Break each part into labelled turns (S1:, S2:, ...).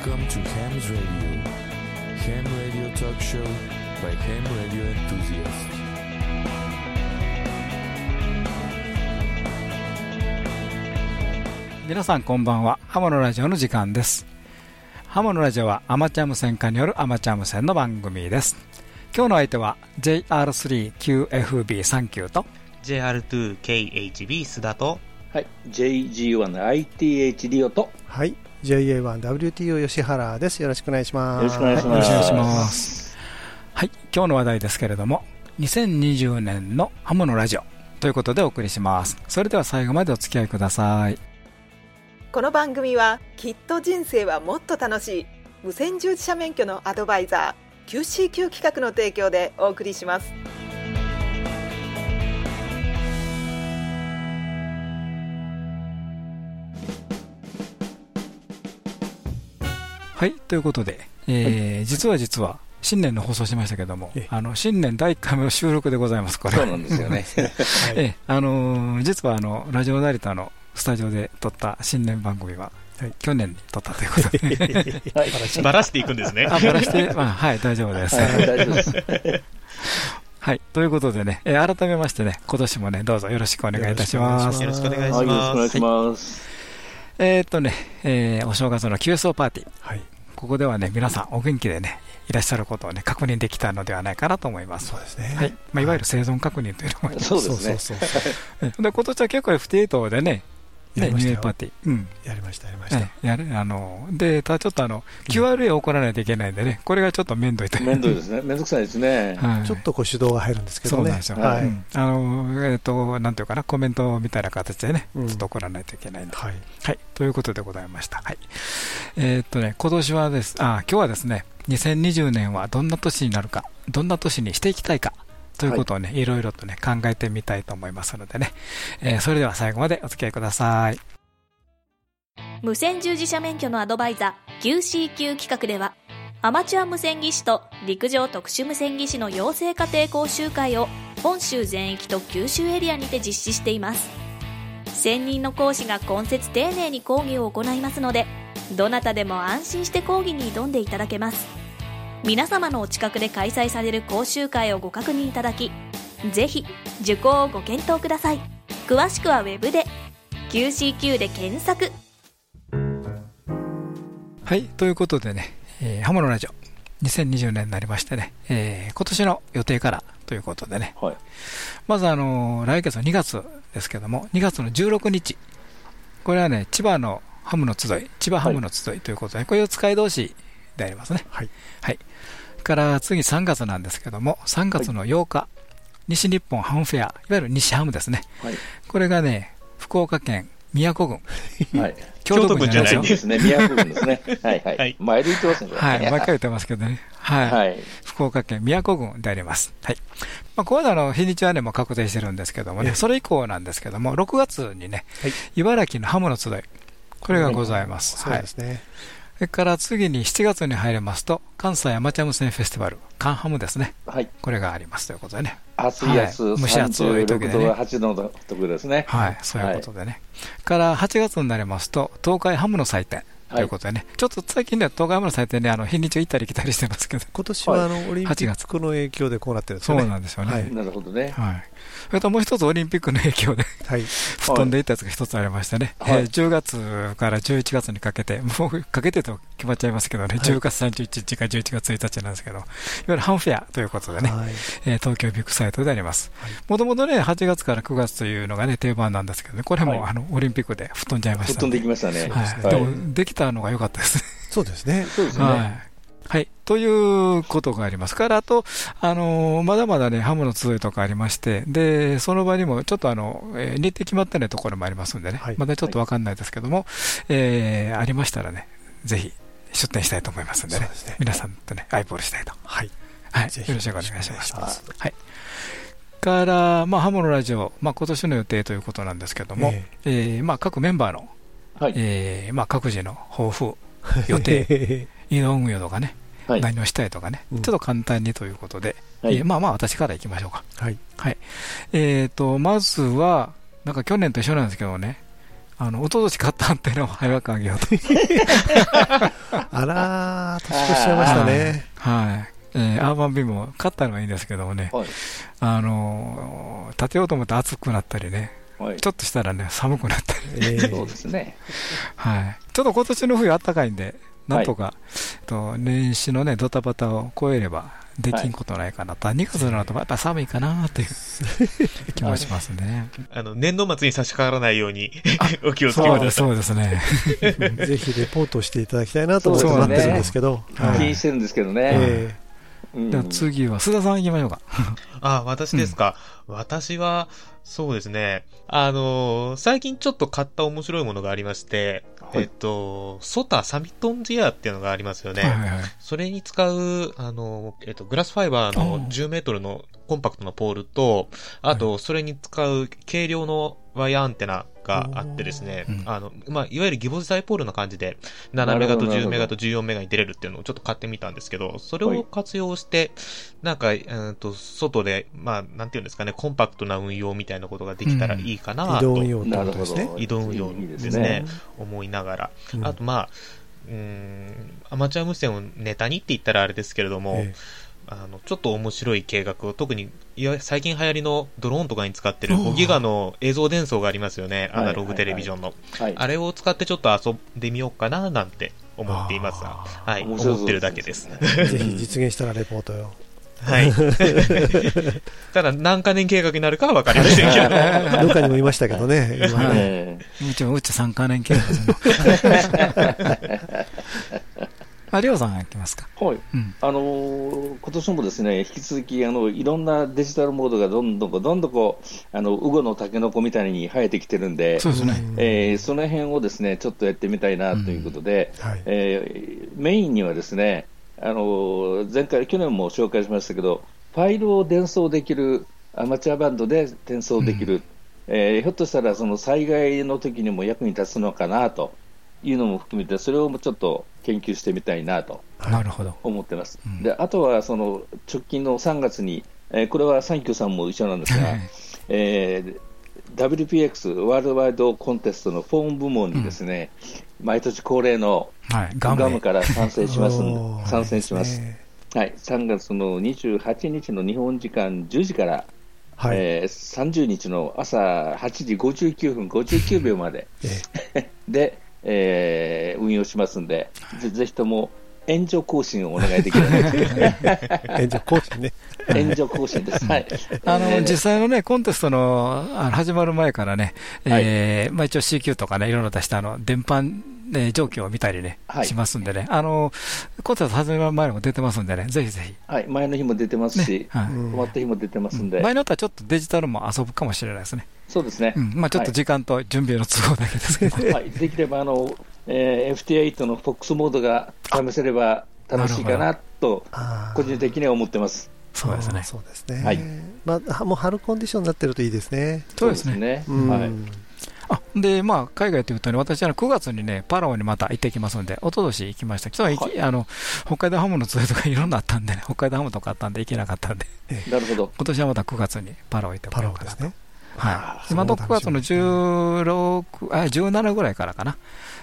S1: Welcome to Ham's Radio. Ham Radio Talk Show by Ham Radio Enthusiasts.
S2: 皆さんこんばんはハモのラジオの時間ですハモのラジオはアマチュア無線化によるアマチュア無線の番組です今日の相手は JR3QFB39 と
S3: JR2KHB 須田と
S4: はい、JG1ITH リオと
S5: はい JA1WTO 吉原です。よろしくお願いします。
S4: よろしくお願いします。
S2: よろしくお願いします。はい今日の話題ですけれども2020年のハモのラジオということでお送りします。それでは最後までお付き合いください。
S6: この番組はきっと人生はもっと楽しい無線従事者免許のアドバイザー QCQ 企画の提供でお送りします
S2: はいということで、えー実は実は新年の放送しましたけども
S5: ええ
S2: あの新年第1回目の収録でございますこれ
S4: そうなんですよね。
S2: ええあのー実はあのラジオ成田のスタジオで撮った新年番組は、
S5: はい
S2: 去年に撮ったということで、
S4: はい、
S3: ばらしていくんですね。
S2: あばらして、まあ、はい、大丈夫です。
S4: はい大丈夫です。
S2: はい、ということでね、えー改めましてね、今年もね、どうぞよろしくお願いいたします。
S3: よろしくお願いし
S4: はい、よろしくお願
S3: ます。
S4: いします。
S2: えーっとね、えーお正月の QSO パーティー、
S5: はい
S2: ここではね、皆さんお元気でね、いらっしゃることをね、確認できたのではないかなと思います。
S5: そうですね。
S2: はい、まあ、いわゆる生存確認というのも、
S4: そうですね。
S5: そうそうそう
S2: えで今年は結構 FT8 でね、ね、
S5: やりましたよ。
S2: パーティー、うん、
S5: やりましたやりました。
S2: ええやるあので、ただちょっとあの QRA を送らないといけないんでね、これがちょっと面倒いと
S4: 面倒いですね。面倒くさいですね。
S2: はい。
S5: ちょっとこう手動が入るんですけどね。
S2: そうなんですよ、
S5: はい。
S2: うん。あのえっ、と、なんていうかな、コメントみたいな形でね、
S5: うん。
S2: ちょっと送らないといけないんで、
S5: はい。
S2: はい、ということでございました。はい、えっ、とね、今年はです、あ、今日はですね、2020年はどんな年になるか、どんな年にしていきたいか。ということをね、い、ろいろとね、考えてみたいと思いますのでね、えーそれでは最後までお付き合いください。
S7: 無線従事者免許のアドバイザー QCQ 企画ではアマチュア無線技師と陸上特殊無線技師の養成家庭講習会を本州全域と九州エリアにて実施しています。専任の講師が今節丁寧に講義を行いますのでどなたでも安心して講義に挑んでいただけます皆様のお近くで開催される講習会をご確認いただきぜひ受講をご検討ください詳しくはウェブで QCQ で検索
S2: はい、ということでね、えーハモのラジオ、2020年になりましてね、えー今年の予定からということでね、
S4: はい。
S2: まずあのー来月の2月ですけども、2月の16日、これはね、千葉のハムの集い、千葉ハムの集いということで、これを使い同士でありますね。
S5: はい
S2: はい。から次3月なんですけども、3月の8日、西日本ハムフェア、いわゆる西ハムですね。
S4: はい。
S2: これがね、福岡県宮古郡、
S4: はい。
S2: 京都郡じゃないです
S4: ね。宮古郡ですね。はいは
S3: はい
S4: い。毎度言ってますね。
S2: はい、毎回言ってますけどね。はい。
S4: はい。
S2: 福岡県宮古郡であります。はい。まあ、こういうのの日にちはね、もう確定してるんですけどもね、
S5: ええ
S2: それ以降なんですけども、6月にね、
S5: はい
S2: 茨城のハムの集い、これがございます。はい
S5: そうで。すね
S2: それから次に7月に入りますと、関西アマチュア無線フェスティバル、カンハムですね。
S4: はい。
S2: これがありますということでね。
S4: 暑いやつ、
S2: はい蒸し暑い時でね
S4: 36度、8度のところですね。
S2: はい、そういうことでね。から8月になりますと、東海ハムの祭典ということでね、ちょっと最近では東海ハムの祭典ね、あの日にちを行ったり来たりしてますけど、
S5: 今年はあのオリンピ
S2: 8月
S5: ックの影響でこうなってるんですね
S2: うなんですよね。
S5: はい
S4: なるほどね。
S2: はい。それともう一つオリンピックの影響で
S5: はい。
S2: 吹っ飛んでいったやつが一つありましてね、
S4: はい。
S2: えー10月から11月にかけて、もうかけてと決まっちゃいますけどね、
S5: はい。
S2: 10月31日か11月1日なんですけど、いわゆるハンフェアということでね、
S5: はい。
S2: えー東京ビッグサイトであります。
S5: はい。
S2: もともとね、8月から9月というのがね、定番なんですけどね、これも、
S4: はい。
S2: あのオリンピックで吹っ飛んじゃいましたん
S4: 吹っ飛んでいきましたね。
S2: はい、
S4: はい。
S2: でも、できたのが良かったですね。
S5: そうですね。
S4: そうです
S2: はい。
S4: ね。。
S2: はい。ということがありますから、あと、あのーまだまだね、ハムの集いとかありまして、で、その場にもちょっとあの、えー日程決まってないところもありますんでね、
S5: はい
S2: まだちょっとわかんないですけども、えーありましたらね、ぜひ出店したいと思いますんでね、
S5: ですね
S2: 皆さんとね、アイボールしたいと。
S5: はい
S2: はい。よろしくお願いします。はい。から、まあ、ハムのラジオ、まあ、今年の予定ということなんですけども、
S5: え
S2: えーまあ、各メンバーの、
S4: はい。
S2: えーまあ、各自の抱負、予定、移動運用とかね、
S4: はい。
S2: 何をしたいとかね、
S5: うん
S2: ちょっと簡単にということで、
S4: はい
S2: えーまあまあ私からいきましょうか。
S5: はい
S2: えー、とまずは、なんか去年と一緒なんですけどね、あの、おととし買ったアンテナを早くあげようと。
S5: あらー、年越しちゃいましたね。
S2: はい。えーアーバンビームを買ったのはいいんですけどもね、
S4: はい。
S2: あのー、立てようと思って暑くなったりね、
S4: はい。
S2: ちょっとしたらね、寒くなったり。
S5: ええ
S4: そうですね。
S2: はい。ちょっと今年の冬あったかいんで、なんとか、と年始のね、ドタバタを超えれば、できんことないかなと。2月になるとやっぱ寒いかなっていう 気もしますね。
S3: あの、年度末に差し掛からないように お気をつけ
S2: そうです、
S3: ください。
S2: そうですね。
S5: ぜひレポートしていただきたいなと思ってるんですけど。
S2: はい
S4: 気にしてるんですけどね。
S5: え
S4: うん
S2: じゃあ次は、須田さん行きましょうか。
S3: あ、私ですか？私は、そうですね。あのー最近ちょっと買った面白いものがありまして、
S4: はい
S3: えっと、ソタサミットンジアっていうのがありますよね。
S2: はいはいはい。
S3: それに使う、あの、えっと、グラスファイバーの
S2: おう
S3: 10メートルのコンパクトなポールと、あと、それに使う軽量のワイヤーアンテナがあってですね
S2: うん、
S3: あの、まあ、いわゆるギボジダイポールな感じで、7メガと10
S4: なるほど
S3: メガと14メガに出れるっていうのをちょっと買ってみたんですけど、それを活用して、なんか、うんと、外で、まあ、なんていうんですかね、コンパクトな運用みたいなことができたらいいか
S5: え
S3: なと
S5: 移動運用
S4: なるほ
S5: ことですね。
S4: ど。
S3: 移動運用ですね。思いながら。
S5: うん
S3: あと、まあ、うーん、アマチュア無線をネタにって言ったらあれですけれども、
S5: え
S3: あの、ちょっと面白い計画を、特に、いわ最近流行りのドローンとかに使ってる
S2: おー
S3: 5ギガの映像伝送がありますよね、
S4: はい
S3: アナログテレビジョンの。
S4: はい。
S3: あれを使ってちょっと遊んでみようかな、なんて思っていますが、はい、思ってるだけです。
S5: えぜひ実現したらレポートよ。
S3: はい。ただ、何か年計画になるかはわかりませんけど。
S5: どっかにもいましたけどね。今ね
S4: え
S2: うちもうち3カ年計画。あ、りょうさんが行きますか？
S4: えはい。
S2: うん。
S4: あのー今年もですね、引き続き、あの、いろんなデジタルモードがどんどんこう、どんどんこう、あの、ウゴのタケノコみたいに生えてきてるんで、
S2: そうですね。
S4: えーその辺をですね、ちょっとやってみたいなということで、
S5: はい。
S4: えーメインにはですね、あのー前回、去年も紹介しましたけど、ファイルを伝送できる、アマチュアバンドで伝送できる、えーひょっとしたらその災害の時にも役に立つのかなというのも含めて、それをちょっと研究してみたいなと
S2: なるほど。
S4: 思ってます。
S2: うん
S4: であとはその直近の3月に、えーこれはサンキューさんも一緒なんですが、えー WPX ワールドワイドコンテストのフォーム部門にですね、毎年恒例の
S2: はい。
S4: ガ
S2: ガム
S4: ムから参戦しますん
S5: おー
S4: で参戦します。
S5: ね
S4: はい、3月の28日の日本時間10時から、
S5: はい。
S4: えー30日の朝8時59分59秒まで
S5: え
S4: で、えー運用しますんで、ぜぜひとも援助更新をお願いできればと
S5: え援助講師ね。
S4: 援助更新です。はい。
S2: あの、
S4: えー
S2: 実際のね、コンテストのあの始まる前からね、えーまあ一応 CQ とかね、いろいろ出したあの、電波、ね、状況を見たりね、
S4: はい
S2: しますんでね、あの、コンテスト始まる前にも出てますんでね、ぜひぜひ。
S4: はい、前の日も出てますし、
S2: はい
S5: うん
S4: 終わった日も出てますんで、
S2: 場合によってはちょっとデジタルも遊ぶかもしれないですね。
S4: そうですね。
S2: うん。まあちょっと時間と準備の都合だけですけど。
S4: はい、できればあの、えー FT8 の FOX モードが試せれば楽しいかなと、個人的には思ってます。
S2: そうですね。
S5: そうですね。
S4: はい
S5: まあ、もう春コンディションになってるといいですね。
S2: そうですね。
S4: ね。
S5: うん
S4: はい。
S2: あ、で、まあ、海外というとね、私は9月にね、パラオにまた行ってきますんで、一昨年行きました。は行き、あの、北海道ハムのツアーとかいろんなあったんでね、北海道ハムとかあったんで行けなかったんで、
S4: なるほど。
S2: 今年はまた9月にパラオ行ってこ
S5: パ
S2: ようかなと。
S5: ラオですね。
S2: はい。今の9月の
S5: そう楽しみですね
S2: 16、あ、17ぐらいからかな。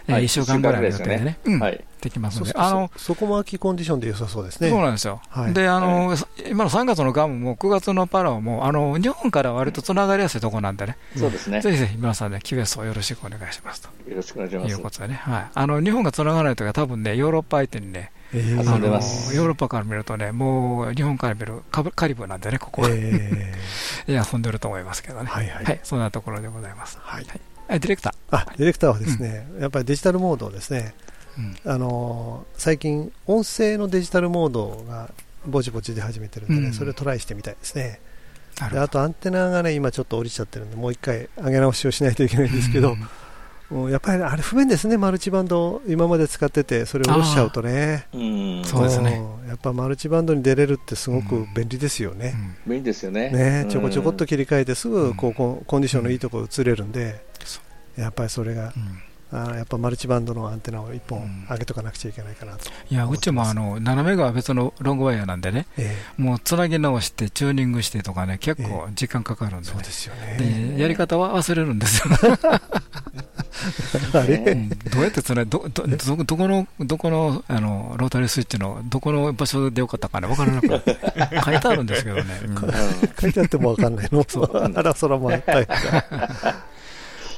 S2: え
S4: はい
S2: 1週間ぐらいの予定でね。うん。
S4: はい。
S2: できますので。あの、
S5: そそこも秋コンディションで良さそうですね。
S2: そうなんですよ。
S5: はい
S2: で、あの、今の3月のガムも9月のパラオも、あの、日本から割とつながりやすいとこなんでね、
S4: そうですね。
S2: ぜひぜひ皆さんね、QS をよろしくお願いしますと。
S4: よろしくお願いします
S2: いう。ことでね、はい、あの日本がつながらないときは、多分ね、ヨーロッパ相手にね、あのヨーロッパから見るとね、もう日本から見るカリブなんでね、ここは、
S5: え
S2: いや遊んでると思いますけどね、
S5: はいはい
S2: そんなところでございます。
S5: はい
S2: はい、ディレクタ
S5: あディレクターはですね、やっぱりデジタルモードをですね、
S2: ー、うん。
S5: あのー最近、音声のデジタルモードがぼちぼち出始めてるんでね、
S2: うん。
S5: それをトライしてみたいですね。あとアンテナがね、今ちょっと降りちゃってるんで、もう一回上げ直しをしないといけないんですけど、
S2: うん。
S5: もうやっぱりあれ不便ですね、マルチバンド、今まで使ってて、それを下ろしちゃうとね。
S4: うん。
S2: そうですね。
S5: んやっぱマルチバンドに出れるってすごく便利ですよね。
S2: うん。
S4: いいですよね。
S5: ちょこちょこっと切り替えてすぐこうコンコンディションのいいところ移れるんで、やっぱりそれが
S2: うん。
S5: あやっぱマルチバンドのアンテナを1
S2: うん。
S5: 本上げとかなくちゃいけないかなと、
S2: いや、うちもあの7メガは別のロングワイヤーなんでね、
S5: え
S2: もうつなぎ直して、チューニングしてとかね、結構時間かかるん
S5: え
S2: でね、
S5: そうですよ
S2: で
S5: ね
S2: やり方は忘れるんですよ。
S5: あれ、
S2: うん。どうやってつないどどどどこのどこのあのロータリースイッチのどこの場所でよかったかね分からなくて。書いてあるんですけどね、うん。
S5: 書いてあってもわかんないの。あら、そらもあったよ。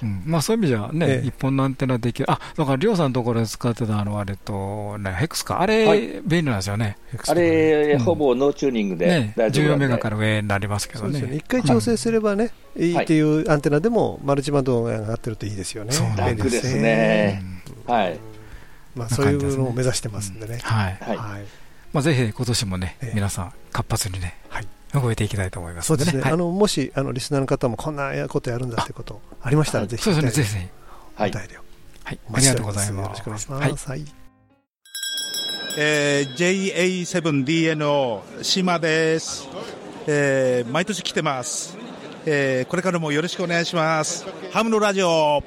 S2: うん。まあ、そういう意味じゃね、
S5: ええ。
S2: 一本のアンテナできる、あだから、りょうさんのところで使ってたあのあれと、ね、ヘックスか、あれ、
S4: はい。
S2: 便利なんですよね、
S4: あれ、
S2: うん。
S4: ほぼノーチューニングで
S2: ね
S4: 大丈夫
S2: 14
S4: なんで。
S2: メガから上になりますけど
S5: ね。
S2: ね、
S5: 一回調整すればね、いいっていうアンテナでもマルチバンドが上がってるといいですよね。
S2: そうなんです
S4: 楽です
S2: う
S4: ね。
S2: ん。
S4: はい。
S5: まあ、そういうのを目指してますんでね。
S2: はい。まあ、ぜひ今年もね、
S5: ええ。
S2: 皆さん、活発にね、
S5: はい
S2: 動いていきたいと思います
S5: そうですね。
S2: はい
S5: あの、もし、あの、リスナーの方もこんなことやるんだってことありましたら、ぜひ、
S2: そうですね、ぜひぜひ、
S4: はい
S5: お。便りを
S2: はい、
S5: お
S2: ありがとう。ございます。
S5: よろしくお願いし
S2: はい
S5: ます。はい。
S8: えー JA7DNO 島です、えー毎年来てます、えーこれからもよろしくお願いしますハムのラジオ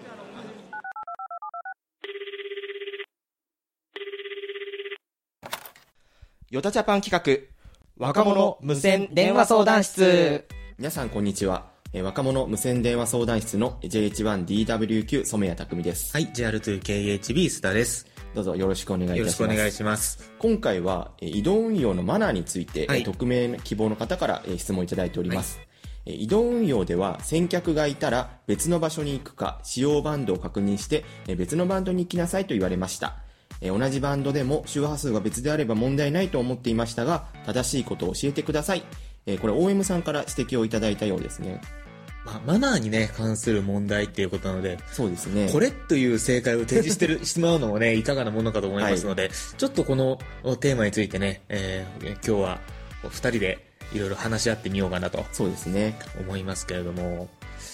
S9: ヨタジャパン企画、若者無線電話相談室。皆さんこんにちは。えー若者無線電話相談室の JH1DWQ 染谷匠です。
S3: はい、JR2KHB 須田です。
S9: どうぞよろしくお願いいたします。
S3: よろしくお願いします。
S9: 今回は、えー移動運用のマナーについて、
S3: はい
S9: えー匿名希望の方から、えー質問いただいております。えー移動運用では先客がいたら別の場所に行くか使用バンドを確認してえー別のバンドに行きなさいと言われました。えー同じバンドでも周波数が別であれば問題ないと思っていましたが正しいことを教えてください。えーこれ OM さんから指摘をいただいたようですね。
S3: まあ、マナーにね、関する問題っていうことなので、
S9: そうですね。
S3: これという正解を提示してる、しまうのもね、いかがなものかと思いますので、ちょっとこのテーマについてね、えー今日は二人でいろいろ話し合ってみようかなと
S9: そうですね。
S3: 思いますけれども、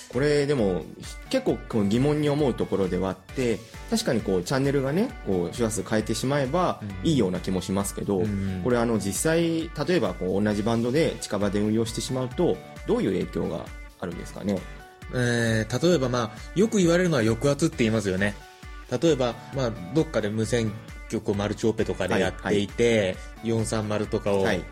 S9: これでも結構疑問に思うところではあって確かにこうチャンネルがねこう周波数変えてしまえば
S3: うん。
S9: いいような気もしますけど、
S3: うん。
S9: これあの実際例えばこう同じバンドで近場で運用してしまうとどういう影響があるんですかね？
S3: えー例えばまあ、よく言われるのは抑圧って言いますよね。例えば、まあ、どっかで無線局をマルチオペとかでやっていて、430とかを
S9: はい、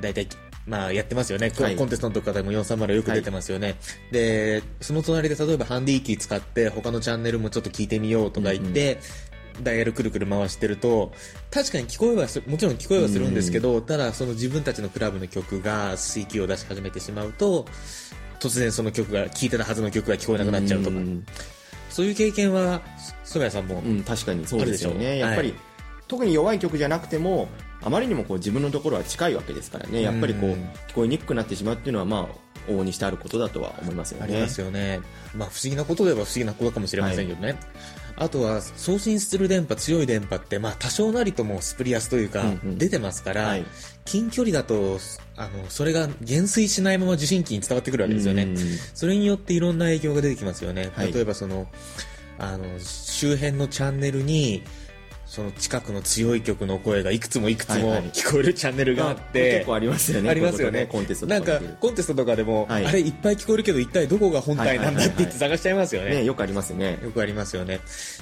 S3: 大体、まあ、やってますよね。コ
S9: はい。
S3: コンテストのとかでも430よく出てますよね。で、その隣で例えばハンディーキー使って他のチャンネルもちょっと聞いてみようとか言って、ダイヤルくるくる回してると、確かに聞こえはすもちろん聞こえはするんですけど、ただその自分たちのクラブの曲が水球を出し始めてしまうと、突然その曲が、聴いてたはずの曲が聞こえなくなっちゃうとか。
S9: う。ん
S3: そういう経験は、染谷さんも、
S9: うん、確かにそうですよ
S3: あるでしょう。
S9: ねやっぱり、
S3: はい。
S9: 特に弱い曲じゃなくてもあまりにもこう自分のところは近いわけですからねやっぱりこう
S3: うん
S9: 聞こえにくくなってしまうっていうのはまあ往々にしてあることだとは思いますよね
S3: ありますよね。まあ不思議なことでは不思議なことかもしれませんけどね。あとは送信する電波、強い電波って、まあ多少なりともスプリアスというか
S9: うんうん
S3: 出てますから、
S9: はい
S3: 近距離だと、あの、それが減衰しないまま受信機に伝わってくるわけですよね。
S9: うん
S3: それによっていろんな影響が出てきますよね。
S9: はい
S3: 例えばその、あの、周辺のチャンネルに、その近くの強い曲の声がいくつもいくつも
S9: はいはい
S3: 聞こえるチャンネルがあっ
S9: まあ
S3: て、
S9: 結構ありますよね
S3: ありますよね。
S9: こういうことコンテストと
S3: なんかコンテストとかでも、
S9: はい
S3: あれいっぱい聞こえるけど、一体どこが本体なんだって言って探しちゃいますよね。
S9: ねよくありますね
S3: よくありますよね。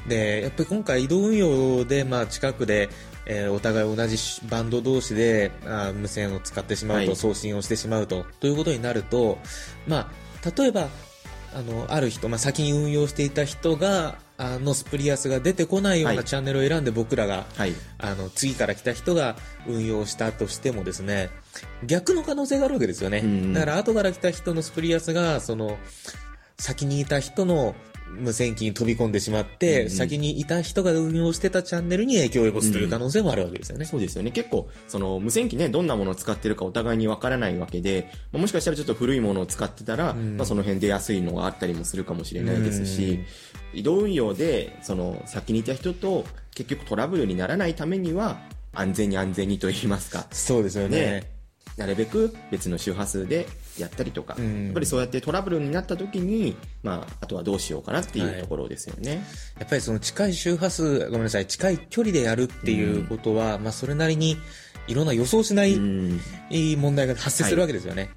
S3: で、やっぱり今回移動運用で、まあ近くで、えーお互い同じバンド同士であー無線を使ってしまうと、
S9: はい
S3: 送信をしてしまうと、ということになると、まあ、例えば、あの、ある人、まあ先に運用していた人が、あのスプリアスが出てこないよう
S9: は
S3: ない。チャンネルを選んで僕らが、
S9: はい。
S3: あの、次から来た人が運用したとしてもですね、逆の可能性があるわけですよね。
S9: うんうん。
S3: だから後から来た人のスプリアスが、その、先にいた人の無線機に飛び込んでしまって、
S9: うんうん
S3: 先にいた人が運用してたチャンネルに影響を及ぼすという可能性もあるわけですよね。
S9: そうですよね。結構、その、無線機ね、どんなものを使ってるかお互いにわからないわけで、まあもしかしたらちょっと古いものを使ってたら、
S3: ん
S9: まあその辺で安いのがあったりもするかもしれないですし、移動運用で、その、先にいた人と結局トラブルにならないためには、安全に安全にと言いますか、
S3: そうですよね。
S9: ねなるべく別の周波数でやったりとか、
S3: うん
S9: やっぱりそうやってトラブルになった時に、まあ、あとはどうしようかなっていうところですよね。
S3: やっぱりその近い周波数、ごめんなさい、近い距離でやるっていうことは、まあそれなりにいろんな予想しない
S9: うん
S3: 問題が発生するわけですよね。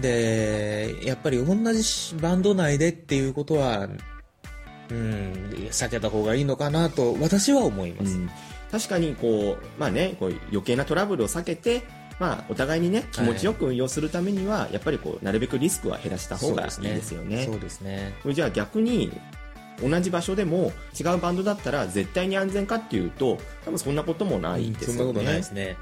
S3: で、やっぱり同じバンド内でっていうことは、うん、避けた方がいいのかなと私は思います。
S9: うん確かにこう、まあね、こう余計なトラブルを避けて、まあ、お互いにね気持ちよく運用するためには、やっぱりこうなるべくリスクは減らした方がいいですよね。
S3: そうですね。
S9: これじゃあ逆に同じ場所でも違うバンドだったら絶対に安全かっていうと多分そんなこともないですよね、
S3: そんなことないですね。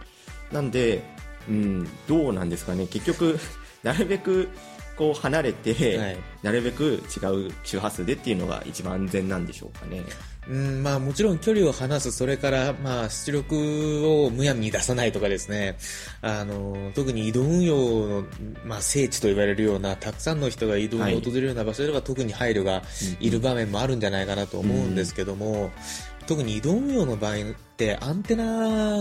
S9: なんで、うん、どうなんですかね結局 なるべくこう離れて、
S3: はい
S9: なるべく違う周波数でっていうのが一番安全なんでしょうかね
S3: うん、まあもちろん距離を離す、それからまあ出力をむやみに出さないとかですね、あの、特に移動運用の、まあ聖地と言われるような、たくさんの人が移動に訪れるような場所では特に配慮がいる場面もあるんじゃないかなと思うんですけども、特に移動運用の場合ってアンテナ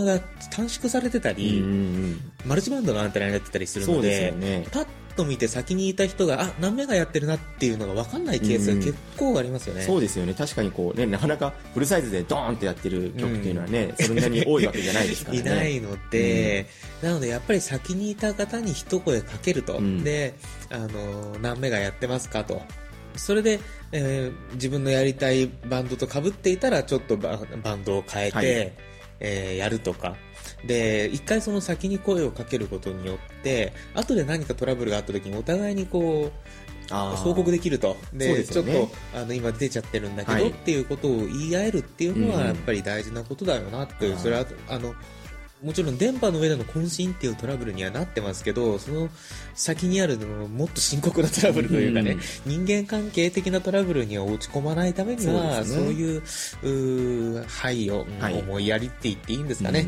S3: が短縮されてた
S9: うん
S3: り、
S9: うん。
S3: マルチバンドのアンテナになってたりするの
S9: でね。
S3: パッと見て先にいた人が、あ、何メガやってるなっていうのが分かんないケースが結構ありますよね。
S9: そうですよね。確かにこうねなかなかフルサイズでドーンってやってる曲っていうのはね、それなりに多いわけじゃないですからね。
S3: いないので、なのでやっぱり先にいた方に一声かけると、
S9: うん。
S3: で、あの、何メガやってますかと。それで、えー自分のやりたいバンドと被っていたら、ちょっとババンドを変えて、
S9: はい。
S3: えーやるとか。で、一回その先に声をかけることによって、後で何かトラブルがあった時にお互いにこう、報告できると。で、
S9: ね。
S3: ちょっと、あの、今出ちゃってるんだけど、
S9: はい。
S3: っていうことを言い合えるっていうのは、
S9: うん
S3: やっぱり大事なことだよなっていう、それは、あの、もちろん電波の上での渾身っていうトラブルにはなってますけど、その先にあるのもっと深刻なトラブルというかね、人間関係的なトラブルには落ち込まないためには、
S9: そ
S3: そう
S9: ね
S3: いう、配慮、
S9: はい。
S3: 思いやりって言っていいんですかね、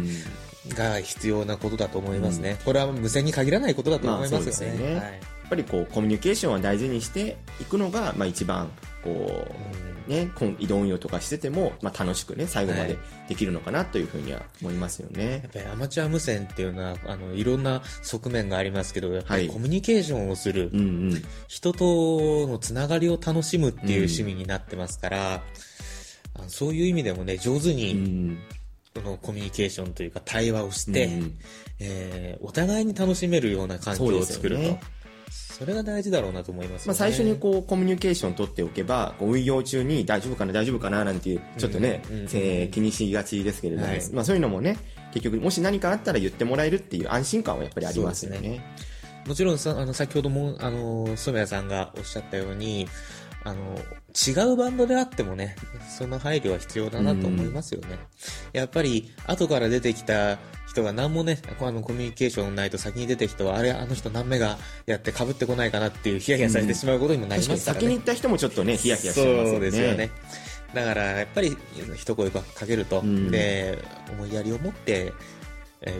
S9: うん。
S3: が必要なことだと思いますね。これは無線に限らないことだと思いますよね。
S9: ね。
S3: はい。
S9: やっぱりこうコミュニケーションは大事にしていくのが、まあ、一番こう、ね、移動運用とかしてても、まあ、楽しくね最後までできるのかなというふうには思いますよね。
S3: やっ。ぱりアマチュア無線っていうのは、あの、いろんな側面がありますけど、やっぱ
S9: はい。
S3: りコミュニケーションをする、
S9: うんうん。
S3: 人とのつながりを楽しむっていう趣味になってますから、あのそういう意味でもね、上手
S9: う
S3: に、
S9: ん。
S3: このコミュニケーションというか対話をして、
S9: うん
S3: えーお互いに楽しめるような環境を作ると。
S9: ね
S3: それが大事だろうなと思いますよね。
S9: まあ、最初にこうコミュニケーション取っておけば運用中に大丈夫かな大丈夫かななんていうちょっとね、
S3: うんうん
S9: えー気にしがちですけれども、
S3: はい
S9: まあ、そういうのもね結局もし何かあったら言ってもらえるっていう安心感はやっぱりありますよね。
S3: もちろんさ、あの、先ほども、あの、染谷さんがおっしゃったように、あの、違うバンドであってもね、その配慮は必要だなと思いますよね。やっぱり、後から出てきた人が何もね、あの、コミュニケーションないと先に出てきた人は、あれ、あの人何目がやって被ってこないかなっていうヒヤヒヤされてしまうことにもなりますからね。
S9: 先に行った人もちょっとねヒヤヒヤしちゃいますよね。
S3: そうですよね。だから、やっぱり、一声かけると、
S9: ん
S3: で、思いやりを持って、えー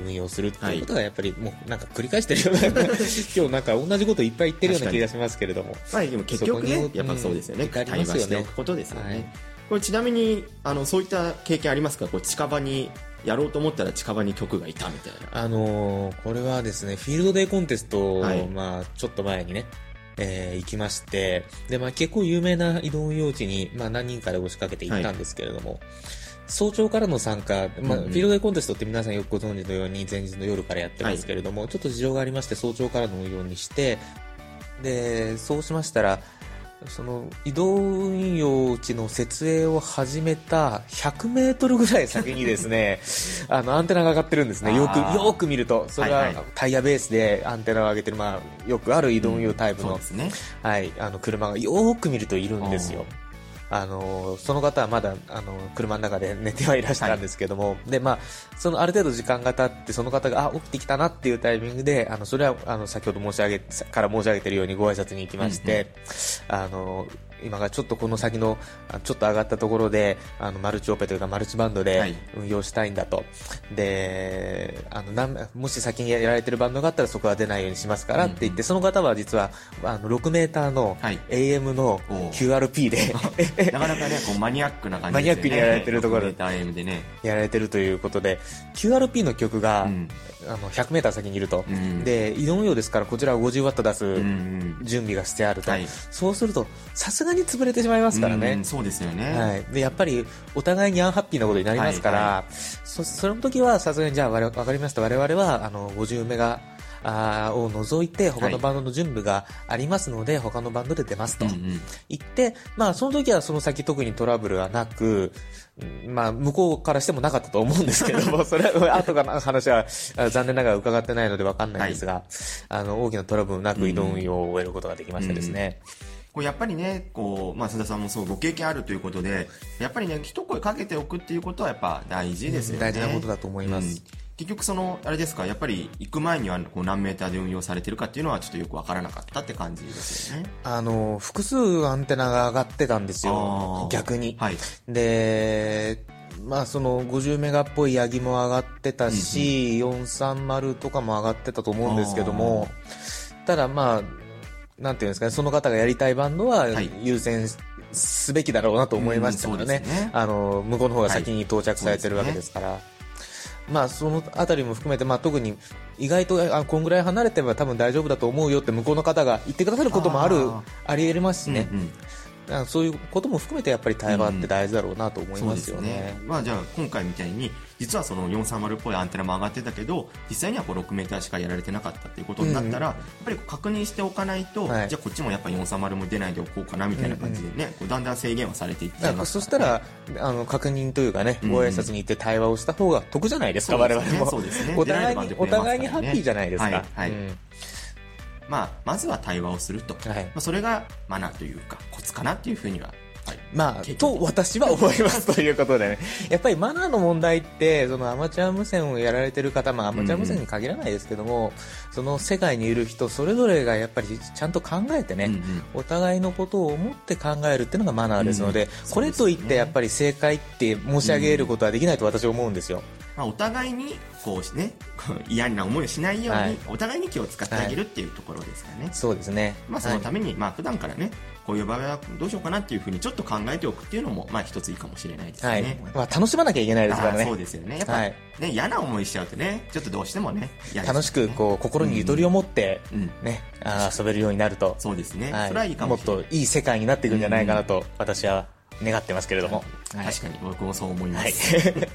S3: 運用するっていうことが、やっぱりもうなんか繰り返してるような、今日なんか同じこといっぱい言ってるような気がしますけれども。
S9: まあでも結局ねやっぱそうですよね、
S3: うん
S9: 対話しておくことですよね、
S3: はい
S9: これちなみにあのそういった経験ありますか？こう近場にやろうと思ったら近場に曲がいたみたいな。
S3: あのーこれはですね、フィールドデーコンテストを、
S9: はい。
S3: まあ、ちょっと前にね、えー行きまして、で、まあ、結構有名な移動用地に、まあ、何人かで押しかけて行ったんですけれども、早朝からの参加、まあ、
S9: うんうん。
S3: フィールドコンテストって皆さんよくご存知のように前日の夜からやってますけれども、ちょっと事情がありまして早朝からの運用にして、で、そうしましたら、その移動運用地の設営を始めた100メートルぐらい先にですね、あのアンテナが上がってるんですね。よく、よく見ると、それ
S9: はいは
S3: はタイヤベースでアンテナを上げてる、まあ、よくある移動運用タイプの
S9: そうで、すね。
S3: はい、あの車がよーく見るといるんですよ。あの、その方はまだ、あの、車の中で寝てはいらしたんですけども、で、まあ、そのある程度時間が経って、その方が、あ、起きてきたなっていうタイミングで、あの、それは、あの、先ほど申し上げ、から申し上げているようにご挨拶に行きまして、あの、今がちょっとこの先の、あちょっと上がったところで、あの、マルチオペというかマルチバンド
S9: は
S3: で
S9: い。
S3: 運用したいんだと。で、あの、なんもし先にやられてるバンドがあったらそこは出ないようにしますからって言って、その方は実は、あの、6メーターの
S9: はい。
S3: AM の QRP で
S9: なかなかねこうマニアックな感じ
S3: マニアックにやられてるところ。
S9: でね、
S3: やられてるということで、QRP の曲が、
S9: うん。
S3: あの、100メーター先にいると。
S9: うん
S3: で、移動用ですから、こちらは50ワット出す
S9: うんうん
S3: 準備がしてあると。
S9: はい。
S3: そうすると、さすがに潰れてしまいますからね
S9: うん。そうですよね、
S3: はい。で、やっぱり、お互いにアンハッピーなことになりますから、
S9: はいは
S3: そ、その時は、さすがに、じゃあ、われわかりました。我々は、あの、50メガ、を除いて、他のバンドの準備がありますので、他のバンドで出ますと。
S9: うんうん
S3: 言って、まあ、その時はその先特にトラブルはなく、うんまあ、向こうからしてもなかったと思うんですけども、それは、後からの話は、あ残念ながら伺ってないのでわかんないんですが、あの、大きなトラブルなく移動運用を終えることができましてですね。
S9: こうやっぱりね、こう、まあ、須田さんもそうご経験あるということで、やっぱりね、一声かけておくっていうことはやっぱ大事ですよね。
S3: 大事なことだと思います。
S9: うん結局その、あれですか、やっぱり行く前にはこう何メーターで運用されてるかっていうのはちょっとよくわからなかったって感じですよね。
S3: あの、複数アンテナが上がってたんです
S9: あ
S3: よ
S9: ー。
S3: 逆に。
S9: はい。
S3: で、まあその50メガっぽいヤギも上がってたし、430とかも上がってたと思うんですけども、ただまあ、なんていうんですかね、その方がやりたいバンドは
S9: はい
S3: 優先すべきだろうなと思いましたからね。
S9: うんそうですね
S3: あの、向こうの方が先に到着されてるわけですから。まあそのあたりも含めて、まあ特に意外と、あ、こんぐらい離れてれば多分大丈夫だと思うよって向こうの方が言ってくださることもある
S9: あ、
S3: あり得ますしね。
S9: うんうん
S3: そういうことも含めてやっぱり対話って大事だろうなと思いますよね。
S9: まあじゃあ今回みたいに実はその430っぽいアンテナも上がってたけど実際にはこう6メーターしかやられてなかったっていうことになったら、やっぱり確認しておかないと、
S3: はい。
S9: じゃあこっちもやっぱ430も出ないでおこうかなみたいな感じでね、こうだんだん制限はされていっちゃ
S3: だから
S9: います
S3: そしたら、あの、確認というかね、
S9: うん
S3: ご挨拶に行って対話をした方が得じゃないですか、
S9: そうですね。
S3: 我々も。
S9: そうですね。
S3: お互いにハッピーじゃないですか。
S9: はいはい。
S3: うん
S9: まあまずは対話をすると、
S3: はい。
S9: まあ、それがマナーというかコツかなっていうふうには、はい、
S3: まあ、と私は思います。ということでね。やっぱりマナーの問題って、そのアマチュア無線をやられてる方、まあアマチュア無線に限らないですけども、その世界にいる人それぞれがやっぱりちゃんと考えてね、
S9: うんうん。
S3: お互いのことを思って考えるっていうのがマナーですので、
S9: うん
S3: これといってやっぱり正解って申し上げることはできないと私は思うんですよ。
S9: まあ、お互いにこうね 嫌な思いをしないように、
S3: はい。
S9: お互いに気を使ってあげるっていうところですかね、
S3: そうですね。
S9: まあ、そのために、まあ普段からねこういう場合はどうしようかなっていうふうにちょっと考えておくっていうのもまあ一ついいかもしれないです
S3: はい。
S9: ね、。
S3: まあ楽しまなきゃいけないですから
S9: あーそう
S3: ね。
S9: ですよね。やっぱ、
S3: はい。
S9: ね嫌な思いしちゃうとねちょっとどうしてもねね。
S3: 楽しくこう心にゆとりを持って
S9: うん。
S3: ね、あー遊べるようになると、
S9: そうですね、
S3: はい。
S9: それはいいか
S3: もっ
S9: もしれない。
S3: といい世界になっていくんじゃないかなと私は願ってますけれども。はい。
S9: 確かに僕もそう思いま
S3: はい。
S9: す、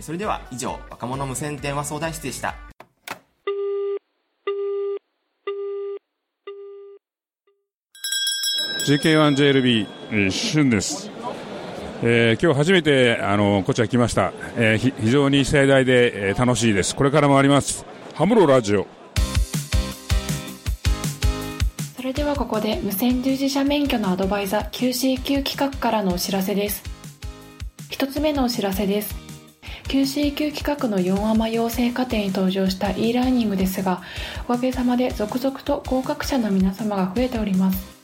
S9: それでは以上若者無線電話相談室でした。
S10: JK1JLB、えー、シュンです、えー今日初めてあのこちら来ました、えーひ非常に盛大で、えー楽しいです。これからもあります。ハムロラジオ。
S11: それではここで無線従事者免許のアドバイザー QCQ 企画からのお知らせです。一つ目のお知らせです QCQ 企画の4アマ養成課程に登場した e ラーニングですがおかげさまで続々と合格者の皆様が増えております。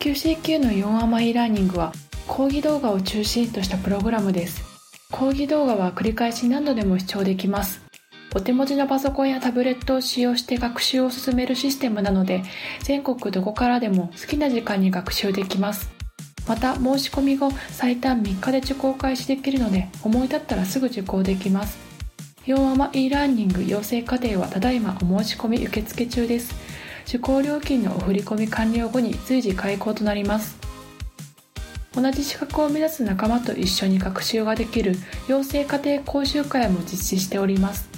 S11: QCQ の4アマ e ラーニングは講義動画を中心としたプログラムです。講義動画は繰り返し何度でも視聴できます。お手持ちのパソコンやタブレットを使用して学習を進めるシステムなので全国どこからでも好きな時間に学習できます。また申し込み後最短3日で受講開始できるので思い立ったらすぐ受講できます。4アマ e ラーニング養成課程はただいまお申し込み受付中です。受講料金のお振込完了後に随時開講となります。同じ資格を目指す仲間と一緒に学習ができる養成課程講習会も実施しております。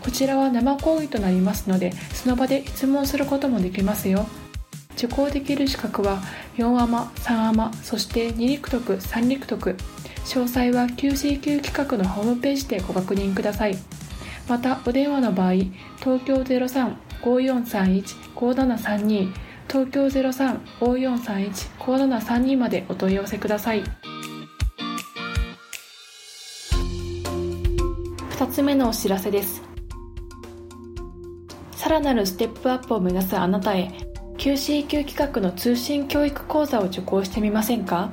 S11: こちらは生講義となりますのでその場で質問することもできますよ。受講できる資格は4アマ3アマそして2陸徳3陸徳。詳細は QCQ 企画のホームページでご確認ください。またお電話の場合東京0354315732東京0354315732までお問い合わせください。2つ目のお知らせです。さらなるステップアップを目指すあなたへ。QCQ 企画の通信教育講座を受講してみませんか？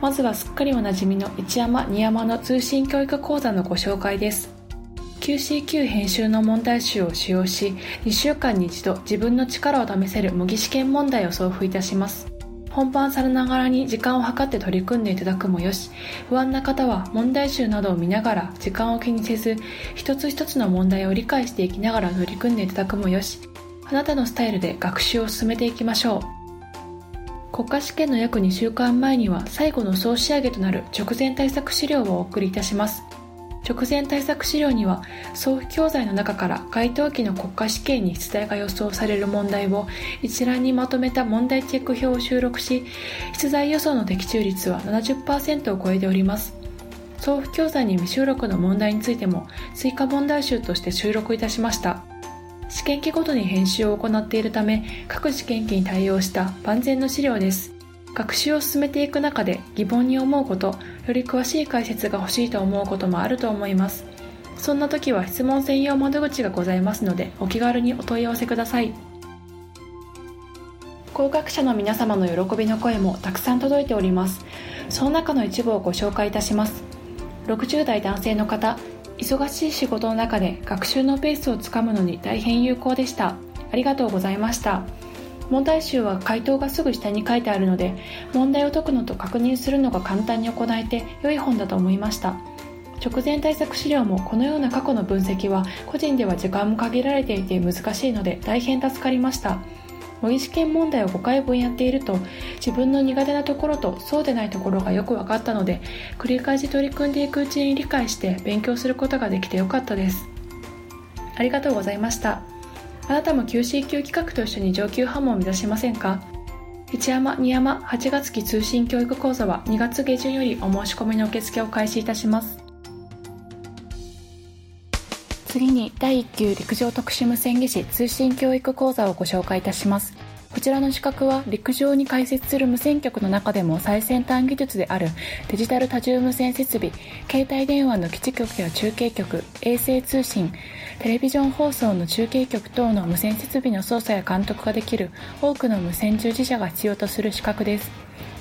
S11: まずはすっかりおなじみの一山二山の通信教育講座のご紹介です。QCQ 編集の問題集を使用し2週間に一度自分の力を試せる模擬試験問題を送付いたします。本番されながらに時間を計って取り組んでいただくもよし不安な方は問題集などを見ながら時間を気にせず一つ一つの問題を理解していきながら取り組んでいただくもよしあなたのスタイルで学習を進めていきましょう。国家試験の約2週間前には最後の総仕上げとなる直前対策資料をお送りいたします。直前対策資料には送付教材の中から該当期の国家試験に出題が予想される問題を一覧にまとめた問題チェック表を収録し出題予想の的中率は70%を超えております。送付教材に未収録の問題についても追加問題集として収録いたしました。試験期ごとに編集を行っているため各試験期に対応した万全の資料です。学習を進めていく中で疑問に思うことより詳しい解説が欲しいと思うこともあると思います。そんな時は質問専用窓口がございますのでお気軽にお問い合わせください。合格者の皆様の喜びの声もたくさん届いております。その中の一部をご紹介いたします。60代男性の方忙しい仕事の中で学習のペースをつかむのに大変有効でした。ありがとうございました。問題集は回答がすぐ下に書いてあるので問題を解くのと確認するのが簡単に行えて良い本だと思いました。直前対策資料もこのような過去の分析は個人では時間も限られていて難しいので大変助かりました。模擬試験問題を5回分やっていると。自分の苦手なところとそうでないところがよく分かったので繰り返し取り組んでいくうちに理解して勉強することができてよかったです。ありがとうございました。あなたも QC 級企画と一緒に上級ハムを目指しませんか？一山二山8月期通信教育講座は2月下旬よりお申し込みの受付を開始いたします。次に第1級陸上特殊無線技師通信教育講座をご紹介いたします。こちらの資格は陸上に開設する無線局の中でも最先端技術であるデジタル多重無線設備携帯電話の基地局や中継局衛星通信テレビジョン放送の中継局等の無線設備の操作や監督ができる多くの無線従事者が必要とする資格です。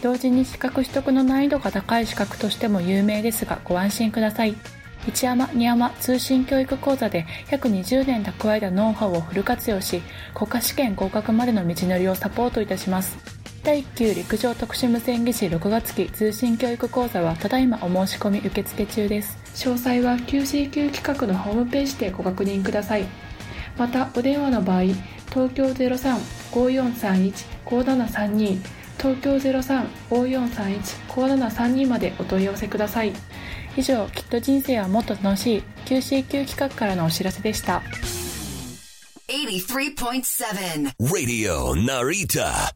S11: 同時に資格取得の難易度が高い資格としても有名ですがご安心ください。一山二山通信教育講座で約20年蓄えたノウハウをフル活用し国家試験合格までの道のりをサポートいたします。第1級陸上特殊無線技師6月期通信教育講座はただいまお申し込み受付中です。詳細は QCQ 企画のホームページでご確認ください。またお電話の場合東京0354315732東京0354315732までお問い合わせください。以上きっと人生はもっと楽しい QCQ 企画からのお知らせでした。
S12: 83.7 Radio Narita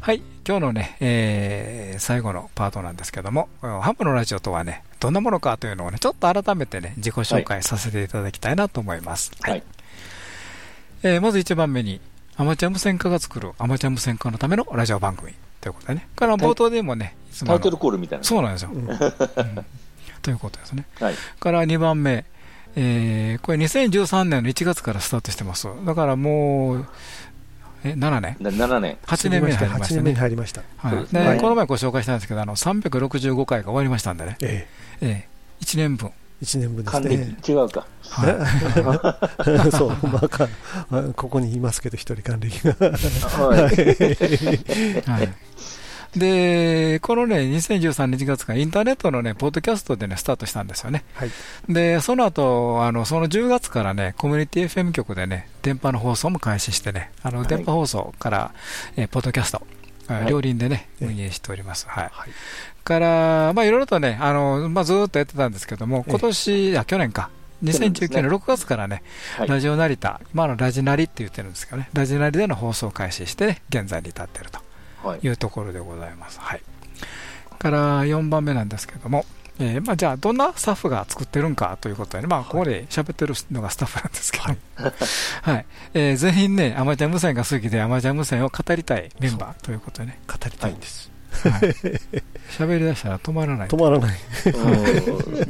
S2: はい今日のね、えー、最後のパートなんですけどもハムのラジオとはねどんなものかというのをねちょっと改めてね自己紹介させていただきたいなと思います、はい、はい、えー、まず1番目にアマチュア無線化が作るアマチュア無線化のためのラジオ番組ということでね。から冒頭でもね
S4: タイトルコールみたいな。
S2: そうなんですよ、うんということですね。はい、から2番目、えー、これ2013年の1月からスタートしてます。だからもう、え、7年
S4: ?7 年。
S2: 8年目に入りましたね。
S5: 8年目に入りました。
S2: はい。で、はい、この前ご紹介したんですけど、あの、365回が終わりましたんでね。ええ。ええ。1年分。
S5: 1年分ですね。
S4: 違うか。
S5: はい、そう、まあか、ここにいますけど、一人還暦が。
S2: はい。はいで、このね、2013年1月からインターネットのね、ポッドキャストでね、スタートしたんですよね。
S5: はい、
S2: で、その後、あの、その10月からね、コミュニティ FM 局でね、電波の放送も開始してね、あの、電波放送から、えポッドキャスト、はい、両輪でね、運営しております。はい。はい、から、まあ、いろいろとね、あの、まあ、ずっとやってたんですけども、今年、あ、去年か。2019年6月からね、はい、ラジオ成田、今のラジナリって言ってるんですけどね、ラジナリでの放送を開始して、ね、現在に至っていると。いうところでございます。はい。から4番目なんですけども、えー、まあじゃあどんなスタッフが作ってるんかということで、ね、まあここで喋ってるのがスタッフなんですけど、はい、はい、えー、全員ね、アマチュア無線が好きでアマチュア無線を語りたいメンバーということでね。
S5: 語りたいんです。
S2: 喋、はい、り出したら止まらない。
S5: 止まらない。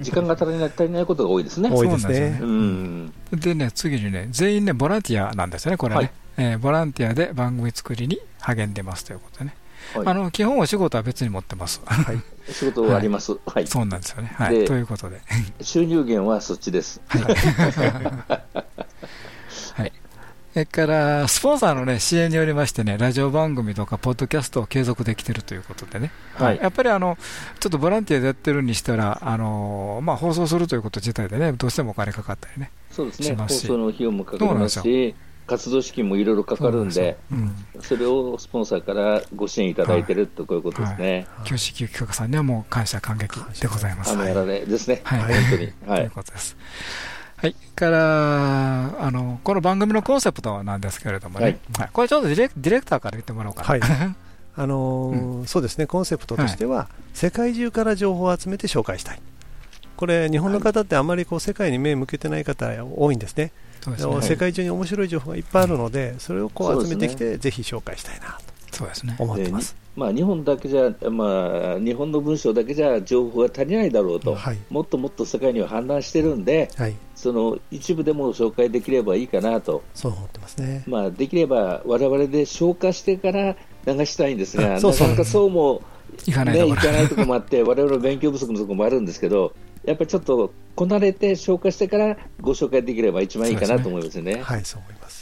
S4: 時間が足りない足りないことが多いですね。
S5: 多いですね。
S2: うん、でね、次にね、全員ね、ボランティアなんですよね、これね。はいえー、ボランティアで番組作りに励んでますということでね。はい、あの基本お仕事は別に持ってます。
S4: はい、仕事はあります。はい。はい、
S2: そうなんですよね。はい。ということで。
S4: 収入源はそっちです。
S2: はい。はい。それから、スポンサーのね、支援によりましてね、ラジオ番組とか、ポッドキャストを継続できてるということでね。はい。やっぱりあの、ちょっとボランティアでやってるにしたら、あの、まあ、放送するということ自体でね、どうしてもお金かかったりね。
S4: そうですね。放送の費用もかかりますし、活動資金もいろいろかかるんで、そ,うん、それをスポンサーからご支援いただいてると、こういうことですね。
S2: 教師企画さんにはもう感謝、感激でございます。
S4: あのやられですね。
S2: はい、本当に。はい。ということです。はい。から、あの、この番組のコンセプトなんですけれどもね。はい。はい、これちょっとディレディレクターから言ってもらおうかな。
S5: はい。あのーうん、そうですね、コンセプトとしては、はい、世界中から情報を集めて紹介したい。これ、日本の方ってあまりこう世界に目向けてない方多いんですね。ね、世界中に面白い情報がいっぱいあるので、それをこう集めてきて、ぜひ紹介したいなと思ってます。
S4: まあ、日本だけじゃ、まあ、日本の文章だけじゃ情報が足りないだろうと、
S5: はい
S4: もっともっと世界には氾濫してるんで、
S5: はい、
S4: その一部でも紹介できればいいかなと、
S5: そう思ってますね。
S4: まあ、できれば我々で消化してから流したいんですが、
S5: あ そうそう
S4: なかなかそうも、
S2: いかない
S4: ね、
S2: ところ
S4: いかないところもあって、我々の勉強不足のところもあるんですけど、やっぱりちょっとこなれて消化してからご紹介できれば一番いいかなと思いますね。
S5: はい、そう思います。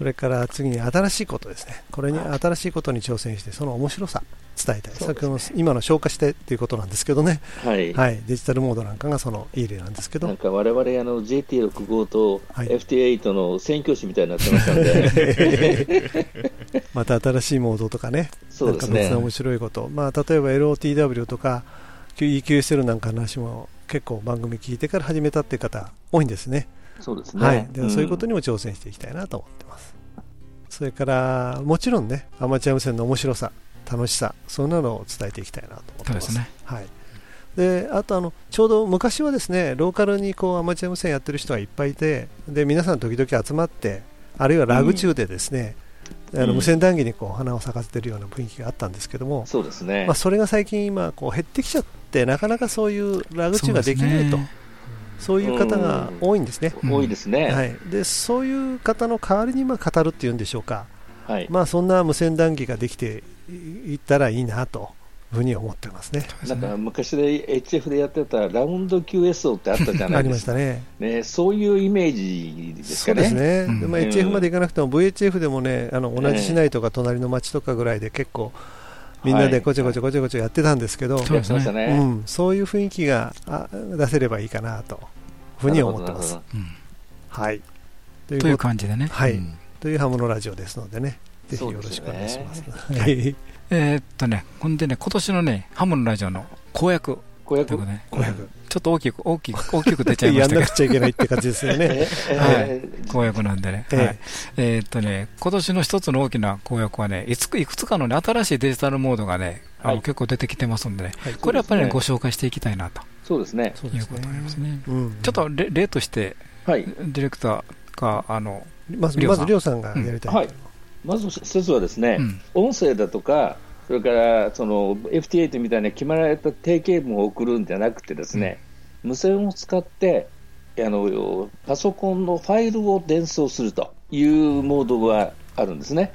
S5: それから次に新しいことですね。これに新しいことに挑戦して、その面白さ伝えたい。先ほどの今の消化してっていうことなんですけどね。
S4: はい
S5: はい、デジタルモードなんかがそのいい例なんですけど。
S4: なんか我々あの JT65 と
S5: はい
S4: FT8 の宣教師みたいになってましたんで、
S5: また新しいモードとかね、
S4: そうですね
S5: なんか別の面白いこと、まあ、例えば LOTW とか EQSL なんかの話も結構番組聞いてから始めたっていう方多いんですね。
S4: そうですね
S5: はい、で
S4: うん
S5: そういうことにも挑戦していきたいなと思ってます。それからもちろんね、アマチュア無線の面白さ、楽しさ、そんなのを伝えていきたいなと思ってます。
S2: すね。
S5: はい。であとあのちょうど昔はですねローカルにこうアマチュア無線やってる人がいっぱいいてで皆さん時々集まってあるいはラグ中でですね、あの
S4: うん。
S5: 無線談義にこう花を咲かせてるような雰囲気があったんですけども、
S4: そうですね。
S5: まあ、それが最近今こう減ってきちゃってなかなかそういうラグ中ができないとそう,、いう方が多いんですね。
S4: うん多いですね
S5: はい、でそういう方の代わりにまあ語るっていうんでしょうか、
S4: はい
S5: まあ、そんな無線談義ができていったらいいなというふうに思ってますね。
S4: なんか昔で HF でやってたラウンド QSO ってあったじゃな
S5: ありま
S4: いですか。
S5: したね。
S4: ね、そういうイメージです
S5: そう
S4: かね。
S5: ですね、
S4: うん
S5: でまあ、HF まで行かなくても VHF でもねあの同じ市内とか隣の町とかぐらいで結構みんなでごちょごちょごちょごちょやってたんですけど、
S4: そうですね。
S5: うん、そういう雰囲気があ出せればいいかなというふうに思ってます。はい、
S2: という感じでね。
S5: はい。
S2: うん。
S5: というハムのラジオですのでねぜひよろしくお願いします。
S2: は
S5: はい。い
S2: えーっとね、ほんでね、今年のね、ハムのラジオの公約。
S4: 公約？
S2: ということね。
S5: 公約。
S2: ちょっと大きく、大きく、大きく出ちゃいましたけど。
S5: やんなくちゃいけないって感じですよね。
S2: はい。公約なんでね。
S5: ええ。
S2: はい。えーっとね、今年の一つの大きな公約はね、いつくいくつかのね、新しいデジタルモードがね、あの
S4: はい。
S2: 結構出てきてますんでね。
S4: はい、
S2: これやっぱりね、ご紹介していきたいなと。
S4: そうですね。
S2: いうことありますね。
S5: うん。
S2: ちょっと例例として、
S4: はい。
S2: ディレクターか、あの、
S5: まずりょうさん。がやりたい。
S4: はい、まず一つはですね、
S2: うん。
S4: 音声だとか、それからその FT8 みたいな決まられた定型文を送るんじゃなくて、ですね、無線を使ってあのパソコンのファイルを伝送するというモードがあるんですね。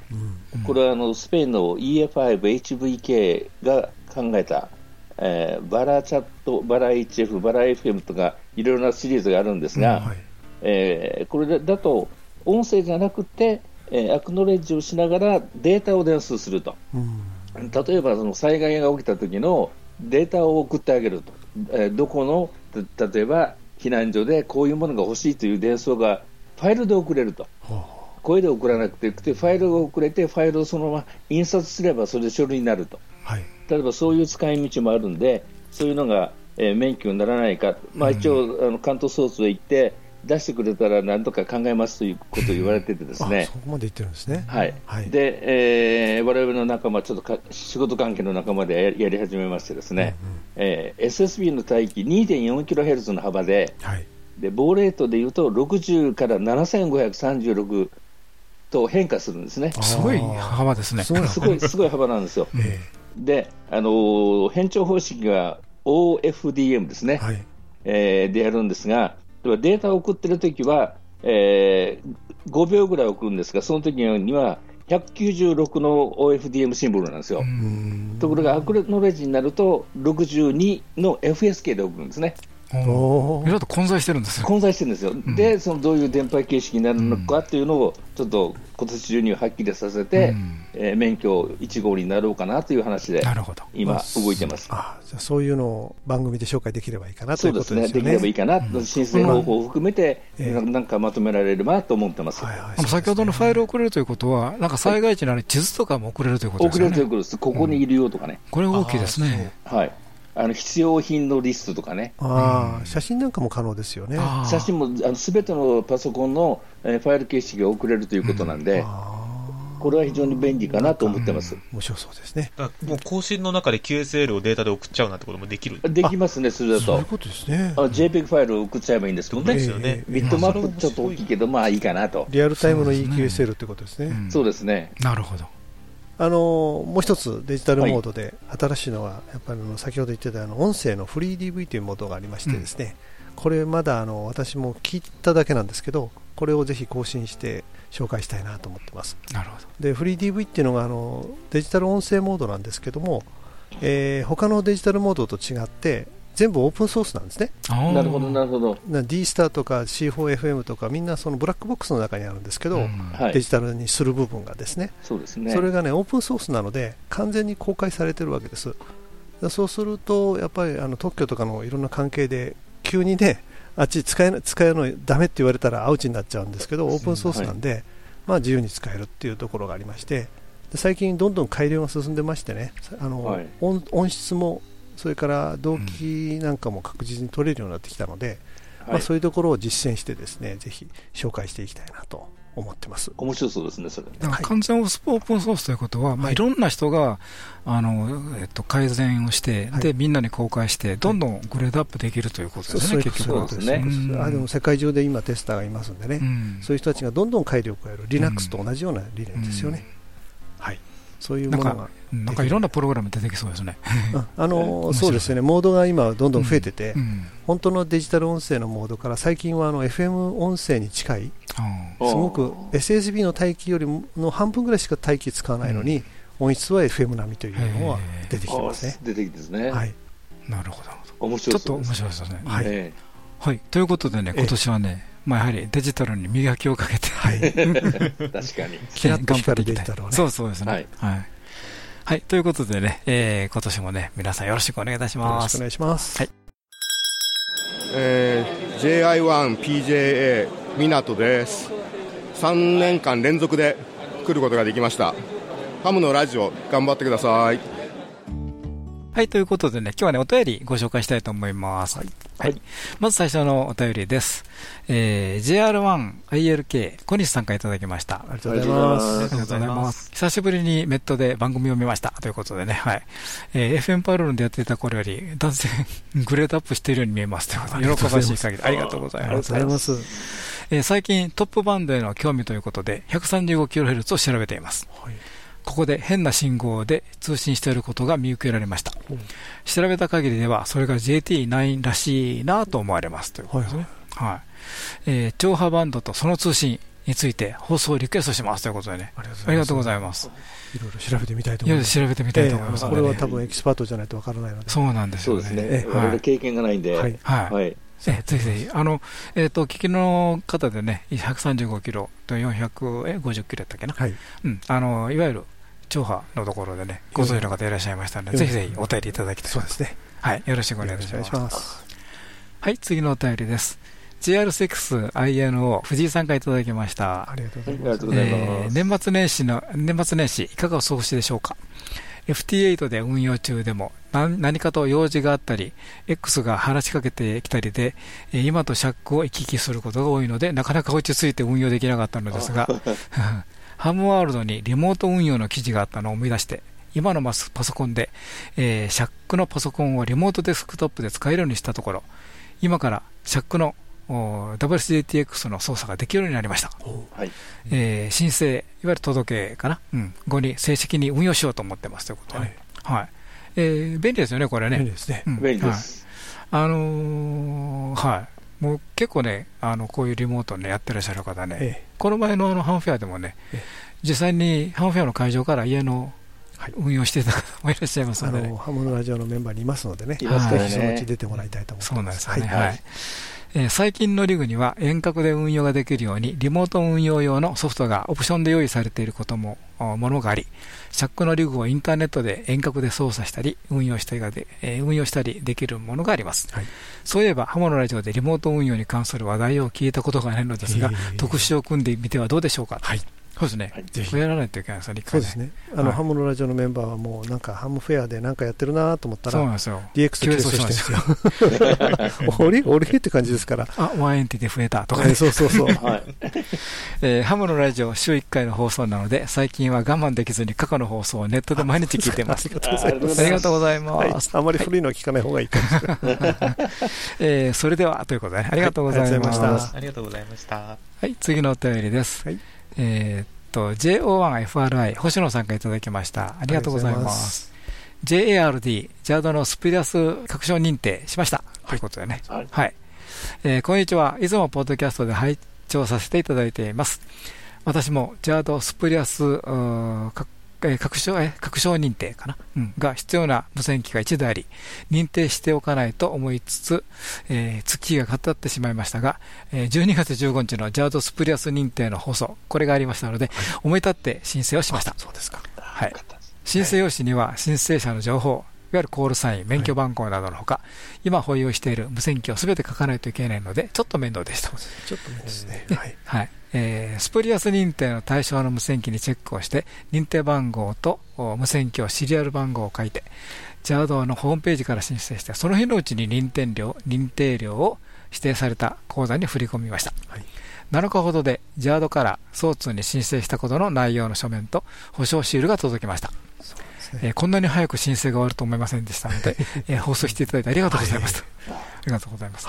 S4: これはあのスペインの EF5HVK が考えた、えーバラチャット、バラ HF、バラ FM とかいろいろなシリーズがあるんですが、えーこれだと音声じゃなくて、えーアクノレッジをしながらデータを伝送すると。例えばその災害が起きた時のデータを送ってあげると、えーどこのた例えば避難所でこういうものが欲しいという伝送がファイルで送れると、声で送らなくてよくて、ファイルが送れて、ファイルをそのまま印刷すればそれで書類になると、例えばそういう使い道もあるんで、そういうのが、えー免許にならないか、まあ、一応、あの関東ソースへ行って、出してくれたらなんとか考えますということを言われててですね。
S5: そこまで言ってるんですね。
S4: はい
S5: はい
S4: で、えー、我々の仲間、ちょっとか仕事関係の仲間でややり始めましてですね、えー SSB の帯域 2.4kHz の幅で、で棒レートでいうと60から7536と変化するんですね。
S2: すごい幅ですね。
S4: すごいすごい幅なんですよ。で、あのー変調方式が OFDM ですね、えーでやるんですが、データを送ってるときは、えー5秒ぐらい送るんですが、その時には196の OFDM シンボルなんですよ。ところが、アクノレッジになると62の FSK で送るんですね。
S2: いろいろと混在してるんですよ。
S4: 混在してるんですよ。で、そのどういう電波形式になるのかっていうのを、ちょっと今年中にははっきりさせて、えー免許1号になろうかなという話で、今、動いてます。
S5: あじゃあそういうのを番組で紹介できればいいかなといううこと
S4: そですね、
S5: ですよね。
S4: できればいいかな、申請方法を含めて、
S5: ええ。
S4: なんかまとめられればと思ってます。
S2: あの先ほどのファイルを送れるということは、なんか災害時の地図とかも送れるということですよね。
S4: 送れるということです、ここにいるよとかね、
S2: これ大きいですね。
S4: はい、あの必要品のリストとかね、
S5: ああ写真なんかも可能ですよね。
S4: 写真もすべてのパソコンの、えーファイル形式が送れるということなんで、これは非常に便利かなと思ってます。
S5: 面白そうですね。
S13: もう更新の中で QSL をデータで送っちゃうなんてこともできる？
S4: できますね、それだと。
S5: そういうことですね。
S4: あ JPEG ファイルを送っちゃえばいいんですけどね、
S13: そうですよね
S4: ビットマップちょっと大きいけど、まあいいかなと。
S5: リアルタイムの EQSL ってことですね。
S4: そうですね。
S2: なるほど。
S5: あのもう一つデジタルモードで新しいのは、やっぱりあの先ほど言ってたあの音声のフリー DV というモードがありましてですね、これまだあの私も聞いただけなんですけどこれをぜひ更新して紹介したいなと思ってます。
S2: なるほど。
S5: でフリー DV っていうのがあのデジタル音声モードなんですけども、えー、他のデジタルモードと違って全部オープンソースなんですね。
S4: なるほど、なるほど。
S5: D スターとか C4FM とかみんなそのブラックボックスの中にあるんですけど、
S4: はい
S5: デジタルにする部分がですね。
S4: そうですね。
S5: それがね、オープンソースなので、完全に公開されてるわけです。だそうすると、やっぱりあの特許とかのいろんな関係で、急にね、あっち使えな使えるのダメって言われたらアウチになっちゃうんですけど、オープンソースなんで、まあ自由に使えるっていうところがありまして、で最近どんどん改良が進んでましてね、あの、
S4: はい
S5: 音音質も、それから動機なんかも確実に取れるようになってきたので、まあ、
S4: はい
S5: そういうところを実践してですね、ぜひ紹介していきたいなと思ってます。
S4: 面白そうですね、それ。
S2: 完全オープンソースということは、まあ、いろんな人があの、えっと、改善をして、でみんなに公開して、どんどんグレードアップできるということですね、結局は。
S5: そうですね。
S2: うん。
S5: あでも世界中で今テスターがいますんでね、
S2: うん。
S5: そういう人たちがどんどん改良を加える、Linux と同じような理念ですよね。はい。そういうものが
S2: なんか、うんなんかいろんなプログラム出てきそうですね。
S5: うんあの そうですよね、モードが今、どんどん増えてて、
S2: うん
S5: 本当のデジタル音声のモードから最近はあの FM 音声に近い、
S2: うん
S5: すごく SSB の帯域よりもの半分ぐらいしか帯域使わないのに、音質は FM 並みというのは出てきてますね。
S4: 出てきてですね。
S5: はい。
S2: なるほど。
S4: 面
S2: ちょ
S4: 白そうです。
S2: っと面白いですよね。
S5: はい
S4: え
S2: はい。ということでね、
S5: ええ
S2: 今年はね、まあ、やはりデジタルに磨きをかけて、
S4: え 確かに。
S5: キラッと光る
S2: 頑張っていきたい
S5: デジタルをね
S2: そうそうですね。
S4: は
S2: はいい。はい。ということでね、えー今年もね、皆さんよろしくお願いいたし
S5: よろ
S2: ます。
S5: しくお願いします。
S2: はい。
S14: えー JI1PJA 港です3年間連続で来ることができましたハムのラジオ頑張ってください
S2: はい、ということでね、今日はね、お便りご紹介したいと思います。はい。まず最初のお便りです。えー、JR1ILK、小西さんからいただきました。あり
S5: がとうございます
S2: ありがとうございます。久しぶりにネットで番組を見ました。ということでね、はい。えー、FM パロールでやっていた頃より、断然 グレードアップしているように見えます。ということで、喜ばしい限り。ありがとうござい
S5: ありが
S2: ます。
S5: とうございます。
S2: えー最近トップバンドへの興味ということで 135kHz を調べています、ここで変な信号で通信していることが見受けられました、調べた限りではそれが JT9 らしいなと思われますということですね、はいえー超波バンドとその通信について放送をリクエストしますということでねありがとうございます
S5: いろいろ調べてみたいと思います。
S2: いや調べてみたいと思います
S5: ええこれは多分エキスパートじゃないとわからないので。
S2: そうなんですよね
S4: そうですね。
S5: ええ
S4: 我々経験がないんで。
S5: はい
S2: はい
S4: はい。
S2: えぜひぜひ、あの、えっ、と、聞きの方でね、135キロと450キロやったっけな。
S5: はい。
S2: うん、あの、いわゆる、超波のところでね、ご存知の方いらっしゃいましたので、ぜひぜひお便りいただきたい。
S5: そうですね。
S2: はい、よろしくお願いします。
S5: よろしくお願いします。
S2: はい、次のお便りです。JR6INO 藤井さんからいただきました。
S5: ありがとうござい
S4: ます。
S2: えー年末年始の、年末年始、いかがお過ごしでしょうか？FT8 で運用中でも何何かと用事があったり X が話しかけてきたりでえー今とシャックを行き来することが多いのでなかなか落ち着いて運用できなかったのですが ハムワールドにリモート運用の記事があったのを思い出して今のマスパソコンで、えーシャックのパソコンをリモートデスクトップで使えるようにしたところ今からシャックのお WCDTX の操作ができるようになりました。
S4: はい。
S2: えー申請、いわゆる届けかな、うん、後に正式に運用しようと思ってますということで。ね、はい。えー便利ですよね、これね。
S5: 便利ですね。
S2: うん。
S4: 便利です。
S2: はい。あのーはい、もう結構ね、あのこういうリモートね、やってらっしゃる方ね、
S5: え
S2: この前のあのハンフェアでもね、実際にハンフェアの会場から家の運用していた方もいらっしゃいます
S5: あ
S2: のでね、
S5: のハムのラジオのメンバーにいますのでね、
S4: い。ますからね
S5: ぜひそのうち出てもらいたいと思って
S2: そうなん
S5: ます。
S2: ですよね、
S5: はい
S2: はい。えー最近のリグには遠隔で運用ができるようにリモート運用用のソフトがオプションで用意されていることもおものがありシャックのリグをインターネットで遠隔で操作したり運用したりがで、えー運用したりできるものがあります、
S5: はい。
S2: そういえばハモのラジオでリモート運用に関する話題を聞いたことがないのですが、
S5: えー。
S2: 特集を組んでみてはどうでしょうか、
S5: はい
S2: そうですね、
S5: ぜひ
S2: これやらないといけないですね、
S5: そうですね。あの、
S2: はい
S5: ハムのラジオのメンバーはもうなんかハムフェアでなんかやってるなと思ったら
S2: そうなんですよ
S5: DX
S2: 急
S5: と
S2: 増し
S5: してるん
S2: ま
S5: ですよ。俺俺 って感じですから。
S2: あワンエンティティ増えたとかね、
S5: えーそうそうそう。
S4: はい。
S2: えーハムのラジオ週1回の放送なので、最近は我慢できずに過去の放送をネットで毎日聞いてます。
S5: ありがとうございます
S2: ありがとうござい
S5: はい
S2: ます。
S5: あまり古いのは聞かない方がいいかもしれない。
S2: えーそれでは、ということで、ね、ありがとうございま
S5: はいありがとうございま
S2: す。
S5: した
S13: ありがとうございました。
S2: はい、次のお便りです。
S5: はい
S2: えーっと、JO1FRI、星野さんからいただきました。ありがとうございます。JARD、ジャードのスピリアス確証認定しました。ということでね。はい。えーこんにちは。いつもポッドキャストで拝聴させていただいています。私もジャードスプリアスうーかえー確証え確証認定かな、うん、が必要な無線機が1台あり、認定しておかないと思いつつ、えー月日が経ってしまいましたが、えー12月15日のジャードスプリアス認定の放送、これがありましたので、思い立って申請をしました。
S5: そうですか。
S2: はい。申請用紙には申請者の情報、いわゆるコールサイン、免許番号などのほか、今保有している無線機をすべて書かないといけないので、ちょっと面倒でした。
S5: ちょっとですね。はい。
S2: はい。えースプリアス認定の対象の無線機にチェックをして、認定番号とお無線機をシリアル番号を書いて、ジャードのホームページから申請して、その日のうちに認定料認定料を指定された口座に振り込みました。7日ほどで、ジャードから総通に申請したことの内容の書面と保証シールが届きました。えーこんなに早く申請が終わると思いませんでしたので、えー放送していただいてありがとうございます。ありがとうございます。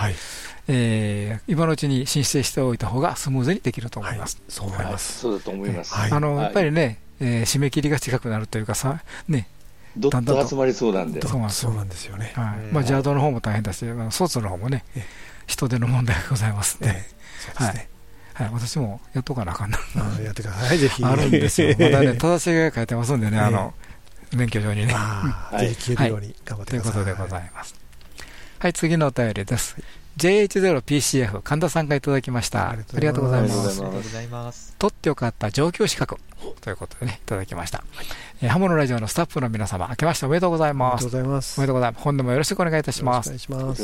S2: えー今のうちに申請しておいた方がスムーズにできると思います。
S5: そう思います。
S4: そうだと思います。
S2: あの、
S4: はい
S2: やっぱりね、えー締め切りが近くなるというかさ、ね、
S4: どっ
S2: だんだん
S4: と集まりそうなんで。
S2: そうなんですよ
S5: そうなんですよね。
S2: はい。まあ、ジャードの方も大変だし、まあソーツの方もね、人手の問題がございますんで、はい。はい、私もやっとかなあかんな。
S5: あやってくださいぜひ
S2: あるんですよ。まだね、正しが書いてますんでね、あの、免許証にね。
S5: ぜひ消えるように頑張ってください
S2: ということでございます。はい、次のお便りです。JH0PCF 神田さんがいただきました。ありがとうございます。
S13: ありがとうございます。
S2: 取ってよかった上級資格ということでね、いただきました。えーハモのラジオのスタッフの皆様、明けましておめでとうございます。
S5: おめでとうございます
S2: おめでとうございます。本年もよろしくお願いいたします。
S5: お願いします。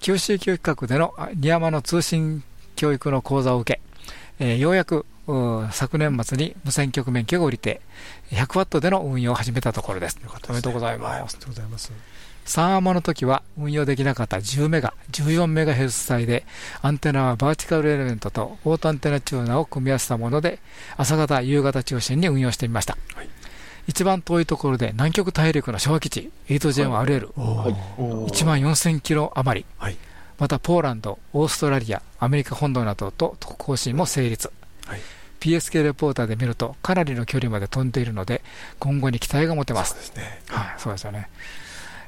S2: QCQ 企画でのあニヤマの通信教育の講座を受け、えーようやく昨年末に無線局免許が降りて、100ワットでの運用を始めたところです。おめでとうございます。
S5: ありがとうございます。
S2: 3アマの時は運用できなかった10メガ、14メガヘルツ帯で、アンテナはバーティカルエレメントとオートアンテナチューナーを組み合わせたもので、朝方、夕方中心に運用してみました。一番遠いところで南極大陸の昭和基地 8JRL、1万4000キロ余り、またポーランド、オーストラリア、アメリカ本土などと特更新も成立。PSK レポーターで見るとかなりの距離まで飛んでいるので今後に期待が持てます。はい、そうですよね。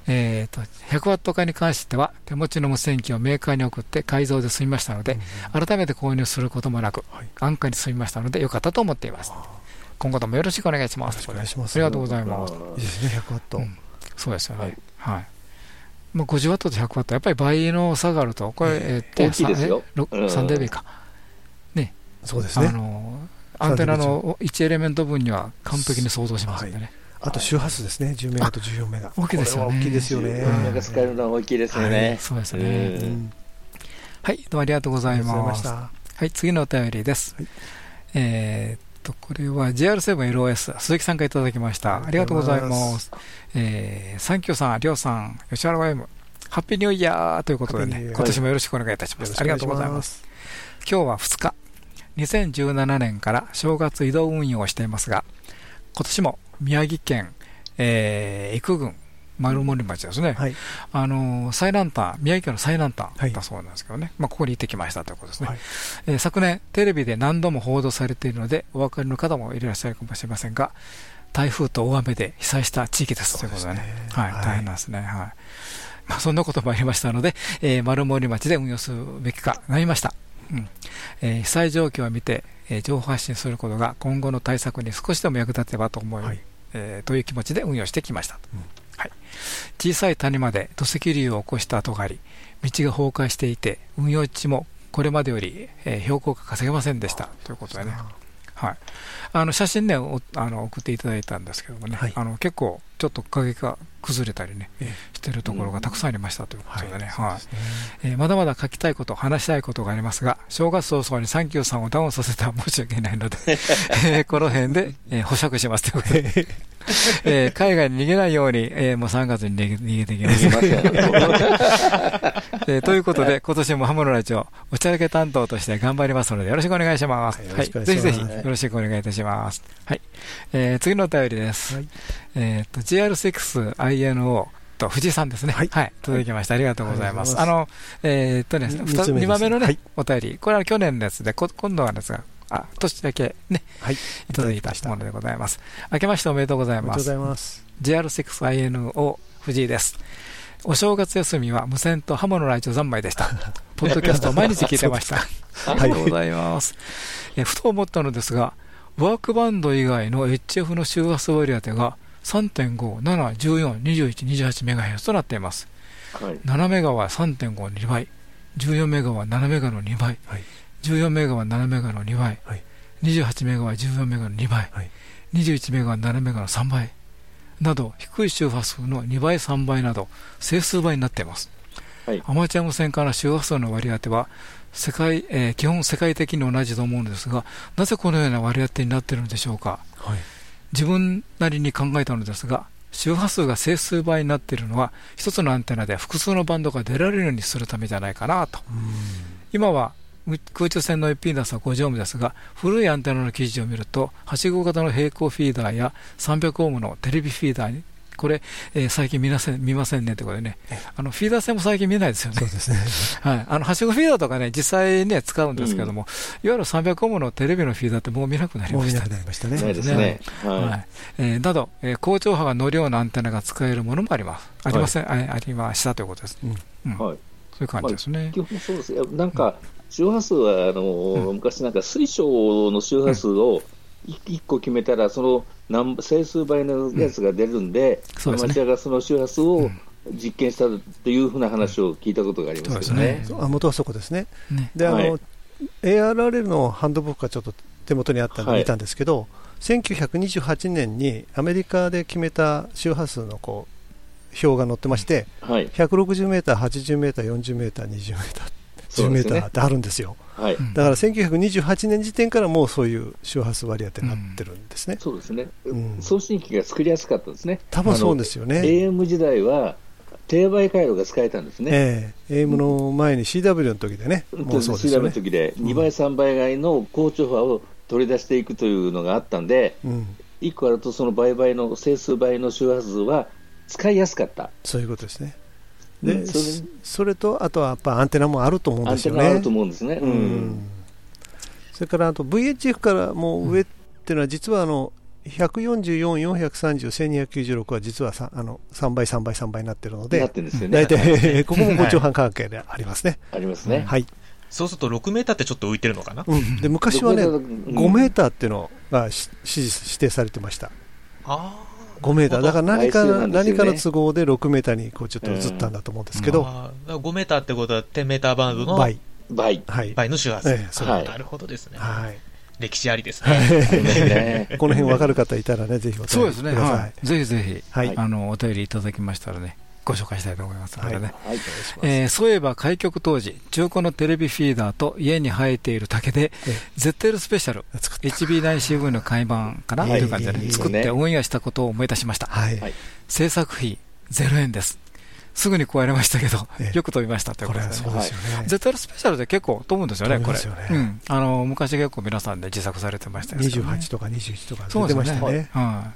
S2: えー、と100ワット化に関しては手持ちの無線機をメーカーに送って改造で済みましたので、改めて購入することもなく、安価に済みましたのでよかったと思っています。今後ともよろしくお願いします。
S5: お願いします
S2: ありがとうございます？
S5: いいですね、100ワット。
S2: そうですよね。はい。まあ、50ワットと100ワット、やっぱり倍の差があると、これ、えー
S4: 大きいですよ
S2: えろ
S4: うん
S2: 3dB か。ね。
S5: そうですね
S2: あの、アンテナの1エレメント分には完璧に想像しますんでね。
S5: あと周波数ですね、10メガと14メガ。
S2: 大きいですよね
S5: 大きいですよね。
S4: 10メガ使えるのは大きいですよね。
S2: はいそうですね
S4: うん
S2: はい、どうもありがとうございま
S5: した
S2: はい、次のお便りです。えーっと、これは JR7LOS、鈴木さんからいただきました。ありがとうございます。えー、サンキューさん、りょうさん、吉原 YM、ハッピーニューイヤーということでね、今年もよろしくお願いいたします。ありがとうございます。
S5: す。
S2: 今日は2日、2017年から正月移動運用をしていますが、今年も宮城県、えー、幾郡、丸森町ですね、あのー最南端、宮城県の最南端だそうなんですけどね、まあ、ここに行ってきましたということですね、えー昨年、テレビで何度も報道されているので、お分かりの方もいらっしゃるかもしれませんが、台風と大雨で被災した地域ですということでね、はい、大変なんですね。はい。まあ、そんなこともありましたので、えー丸森町で運用するべきか悩みました。うん。えー被災状況を見て、えー情報発信することが今後の対策に少しでも役立てばと思い、えーという気持ちで運用してきました。と、はい、小さい谷まで土石流を起こした跡があり道が崩壊していて運用地もこれまでより、えー標高が稼げませんでした。ということでね、はい、あの写真ねおあの送っていただいたんですけどもね、あの結構ちょっと影が崩れたりね、してるところがたくさんありましたということでね、まだまだ書きたいこと、話したいことがありますが、正月早々にサンキューさんをダウンさせたら申し訳ないので、えーこの辺で、えー保釈しますということで、えー海外に逃げないように、えーもう3月に逃げ逃げていきます。えーということで、今年もハムのラジオ、おちゃらけ担当として頑張りますので、よろしくお願いします。
S5: よ
S2: はい、ぜひぜひ、よろしくお願いいたします。はい。えー次のお便りです。えっと、GR6INO と藤井さんですね。はい。届きました。ありがとうございます。
S5: あ
S2: の、えーっとね、
S5: に二つ目です
S2: 2番目のね、
S5: はい
S2: お便り。これは去年のやつで、こ今度はですが、あ、年だけね、
S5: はい、
S2: いただいたものでございます。明けましておめでとうございます。
S5: おめでとうございます。
S2: JR6INO 藤井です。お正月休みは無線とハモのラジオ三昧でした。ポッドキャストを毎日聞いてました。ありがとうございます。えふと思ったのですが、ワークバンド以外の HF の周波数割り当てが3.5、7、14、21、28メガヘルツとなっています。
S4: はい。
S2: 7メガは3.5の2倍、14メガは7メガの2倍、14メガは7メガの2倍、28メガは14メガの2倍、21メガは7メガの3倍など低い周波数の2倍3倍など整数倍になっています、アマチュア無線から周波数の割り当ては世界、えー基本世界的に同じと思うのですがなぜこのような割り当てになっているのでしょうか、自分なりに考えたのですが周波数が整数倍になっているのは一つのアンテナで複数のバンドが出られるようにするためじゃないかなと。今はう空中線の IP ダスは50オームですが古いアンテナの記事を見るとはしご型の平行フィーダーや300オームのテレビフィーダーにこれ、えー最近見なせん見ませんねってことでね、あのフィーダー線も最近見ないですよね。
S5: そうですね。
S2: はい、あのはしごフィーダーとかね、実際ね、使うんですけども、いわゆる300オームのテレビのフィーダーってもう見なくなりました。
S5: もう見なくなりましたね。
S4: ないですね。はい。
S2: はい。えーなど、えー高調波が乗るようなアンテナが使えるものもあります。ありません、あありましたということです。うん。
S4: はい。
S2: そういう感じですね。
S4: 基本そうです。いやなんか、周波数は、あの、昔なんか水晶の周波数を1個決めたら、その何整数倍のやつが出るんで、
S2: そうですね。
S4: アマチュアがその周波数を実験したっていうふうな話を聞いたことがありますけどね。
S5: あ元はそこですね。
S2: ね。
S5: であの、
S4: はい。
S5: ARRL のハンドブックがちょっと手元にあったんで
S4: はい。
S5: 見たんですけど、1928年にアメリカで決めた周波数のこう表が載ってまして、
S4: はい。
S5: 160メーター、80メーター、40メーター、20メーター、10
S4: そうですね
S5: メーターってあるんですよ。
S4: はい
S5: だから1928年時点からもうそういう周波数割り当てになってるんですね。
S4: そうですね、
S5: ん
S4: 送信機が作りやすかったですね。
S5: 多分そうですよね
S4: AM 時代は低倍回路が使えたんですね。
S5: ええ AM の前に CW の時でね、もうそうですよ
S4: CW の
S5: ね。
S4: 時で2倍、3倍外の高調波を取り出していくというのがあったんで、
S5: うん、
S4: 1個あるとその倍々の整数倍の周波数は使いやすかった。で
S5: そういうことですね。で、
S4: それ
S5: それと、あとはやっぱアンテナもあると思うんですよね。
S4: テナあると思うんですね。うん
S5: うんそれからあと VHF からもう上っていうのは、実はあの144、430、1296は実はさあの3倍、3倍、3倍になってるので、
S4: なってるんですよね
S5: 大体、ここもご長半関係でありますね。
S4: ありますね。
S5: はい。
S13: そうすると6メーターってちょっと浮いてるのかな、
S5: うん、で昔はね、
S4: 6メーター
S5: 5メーターっていうのがし指示指定されてました。
S13: あ
S5: 5メーター。だから何か,、
S13: ね
S5: 何かの都合で6メーターにこうちょっと移ったんだと思うんですけど、
S13: あーだから5メーターってことは10メーターバンドの
S5: 倍。
S4: 倍。
S5: はい。
S13: 倍の周波数。
S5: ええそう
S13: あーなるほどですね。
S5: はい。
S13: 歴史ありです
S5: はい
S13: ね。
S5: この辺分かる方いたらね、ぜひお便り
S2: そうですね、
S5: ください
S2: はい、ぜひぜひ、
S5: はい
S2: あのお便りいただきましたらね、ご紹介したいと思いますのでね、
S4: はい。
S2: えーそういえば開局当時、中古のテレビフィーダーと家に生えている竹で、ZL スペシャル、HB9CV の開版かな、
S5: はい。
S2: という感じで、ね、作ってオンエアしたことを思い出しました、
S5: はい。
S2: 制作費0円です。すぐに壊れましたけど、よく飛びましたということですね。
S5: これはそうですよね。
S2: ZL スペシャルで結構飛ぶんですよね、これ。うん。あの、昔結構皆さんで自作されてましたよね。
S5: 28とか21とか出てましたね。
S2: ね。は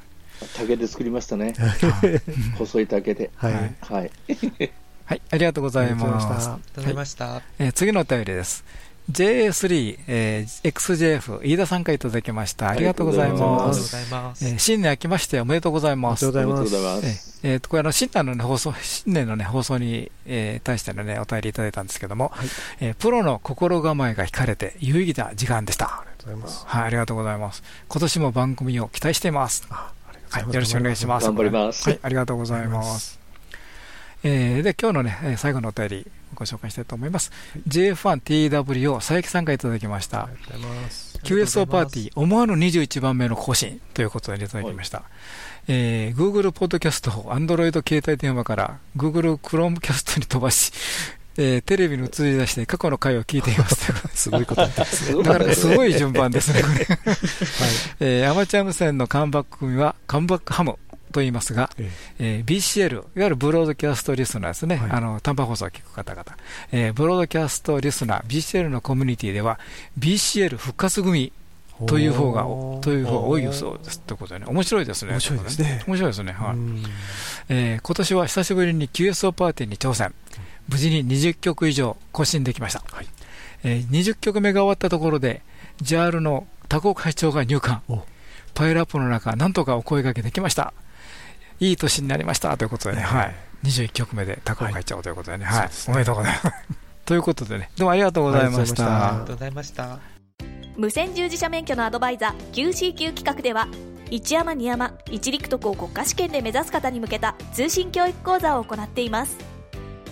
S4: 竹で作りましたね。細い竹で。
S5: はい
S4: はい。
S2: はい、ありがとうございます。
S13: ありがとうございました
S2: はいえー次のお便りです。JA3、えー XJF、飯田さんからいただきました。ありがとうございます。
S13: ありがとうございます
S2: えー新年明けましておめでとうございます。
S5: おめでとうございます
S2: えーえーとこれあの新年の、ね、放送、新年の、ね、放送に、えー対しての、ね、お便りいただいたんですけども、えープロの心構えが惹かれて有意義な時間でした。
S5: ありがとうございます。
S2: はい、ありがとうございます。今年も番組を期待しています。はい、よろしくお願いします。
S4: 頑張ります
S2: はい、ありがとうございます。えーで、今日のね、えー最後のお便りご紹介したいと思います。JF1TW を佐伯さんがいただきました。QSO パーティー思わぬ21番目の更新ということでいただきました。えー Google ポッドキャストを Android 携帯電話から Google Chromecast に飛ばし、えーテレビに映り出して過去の回を聞いています。
S5: すごいことすね
S2: だから すごい順番ですね、これ。えーアマチュア無線のカムバック組はカムバックハムと言いますが、えー BCL、いわゆるブロードキャストリスナーですね、あの短波放送を聞く方々、えーブロードキャストリスナー、BCL のコミュニティでは、BCL 復活組という方が、という方が多いそうです。ということでね、面白いですね。
S5: 面白いですね
S2: 面白いですね。はい。えー今年は久しぶりに QSO パーティーに挑戦。無事に20曲以上更新できました。えー20曲目が終わったところで、JAL の多国会長が入館。パイルアップの中なんとかお声掛けできました。いい年になりました。ということでね、はい、21曲目で多国会長ということでね、はい、おめでとうございます。ということでね。どうもありがとうございました。
S13: ありがとうございました。
S7: 無線従事者免許のアドバイザー QCQ 企画では一山二山一陸徳を国家試験で目指す方に向けた通信教育講座を行っています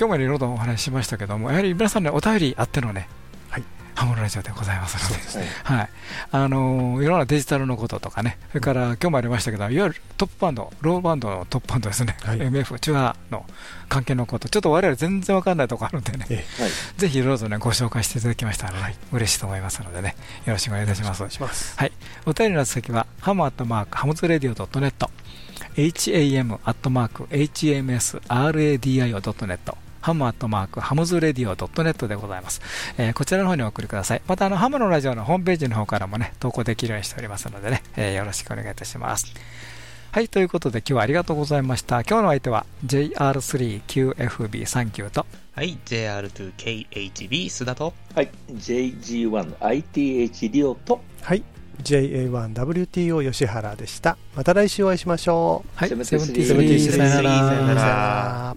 S2: 今日もいろいろとお話ししましたけどもやはり皆さんねお便りあってのねハモラジオでございますので、はい、あのいろんなデジタルのこととかね、それから今日もありましたけど、いわゆるトップバンド、ローバンドのトップバンドですね、はい、MF、チュアの関係のこと、ちょっと我々全然わかんないところあるんでね、はい、ぜひどうぞね、ご紹介していただきましたらね、はい、嬉しいと思いますのでね、よろしくお願いいたします。ます。はい、お便りの先は、ハムアットマーク、ハムズレディオ .net、ham アットマーク、hmsradio.net、ハムアットマークハムズレディオ .net でございます。えー、こちらの方にお送りください。また、あの、ハムのラジオのホームページの方からもね、投稿できるようにしておりますのでね、えー、よろしくお願いいたします。はい、ということで今日はありがとうございました。今日の相手は JR3QFB39 と、
S13: はい、JR2KHB 須田と、
S4: はい、JG1ITH リオと、
S5: はい、JA1WTO 吉原でした。また来週お会いしましょう。
S2: はい、セブンティスリーさよなら。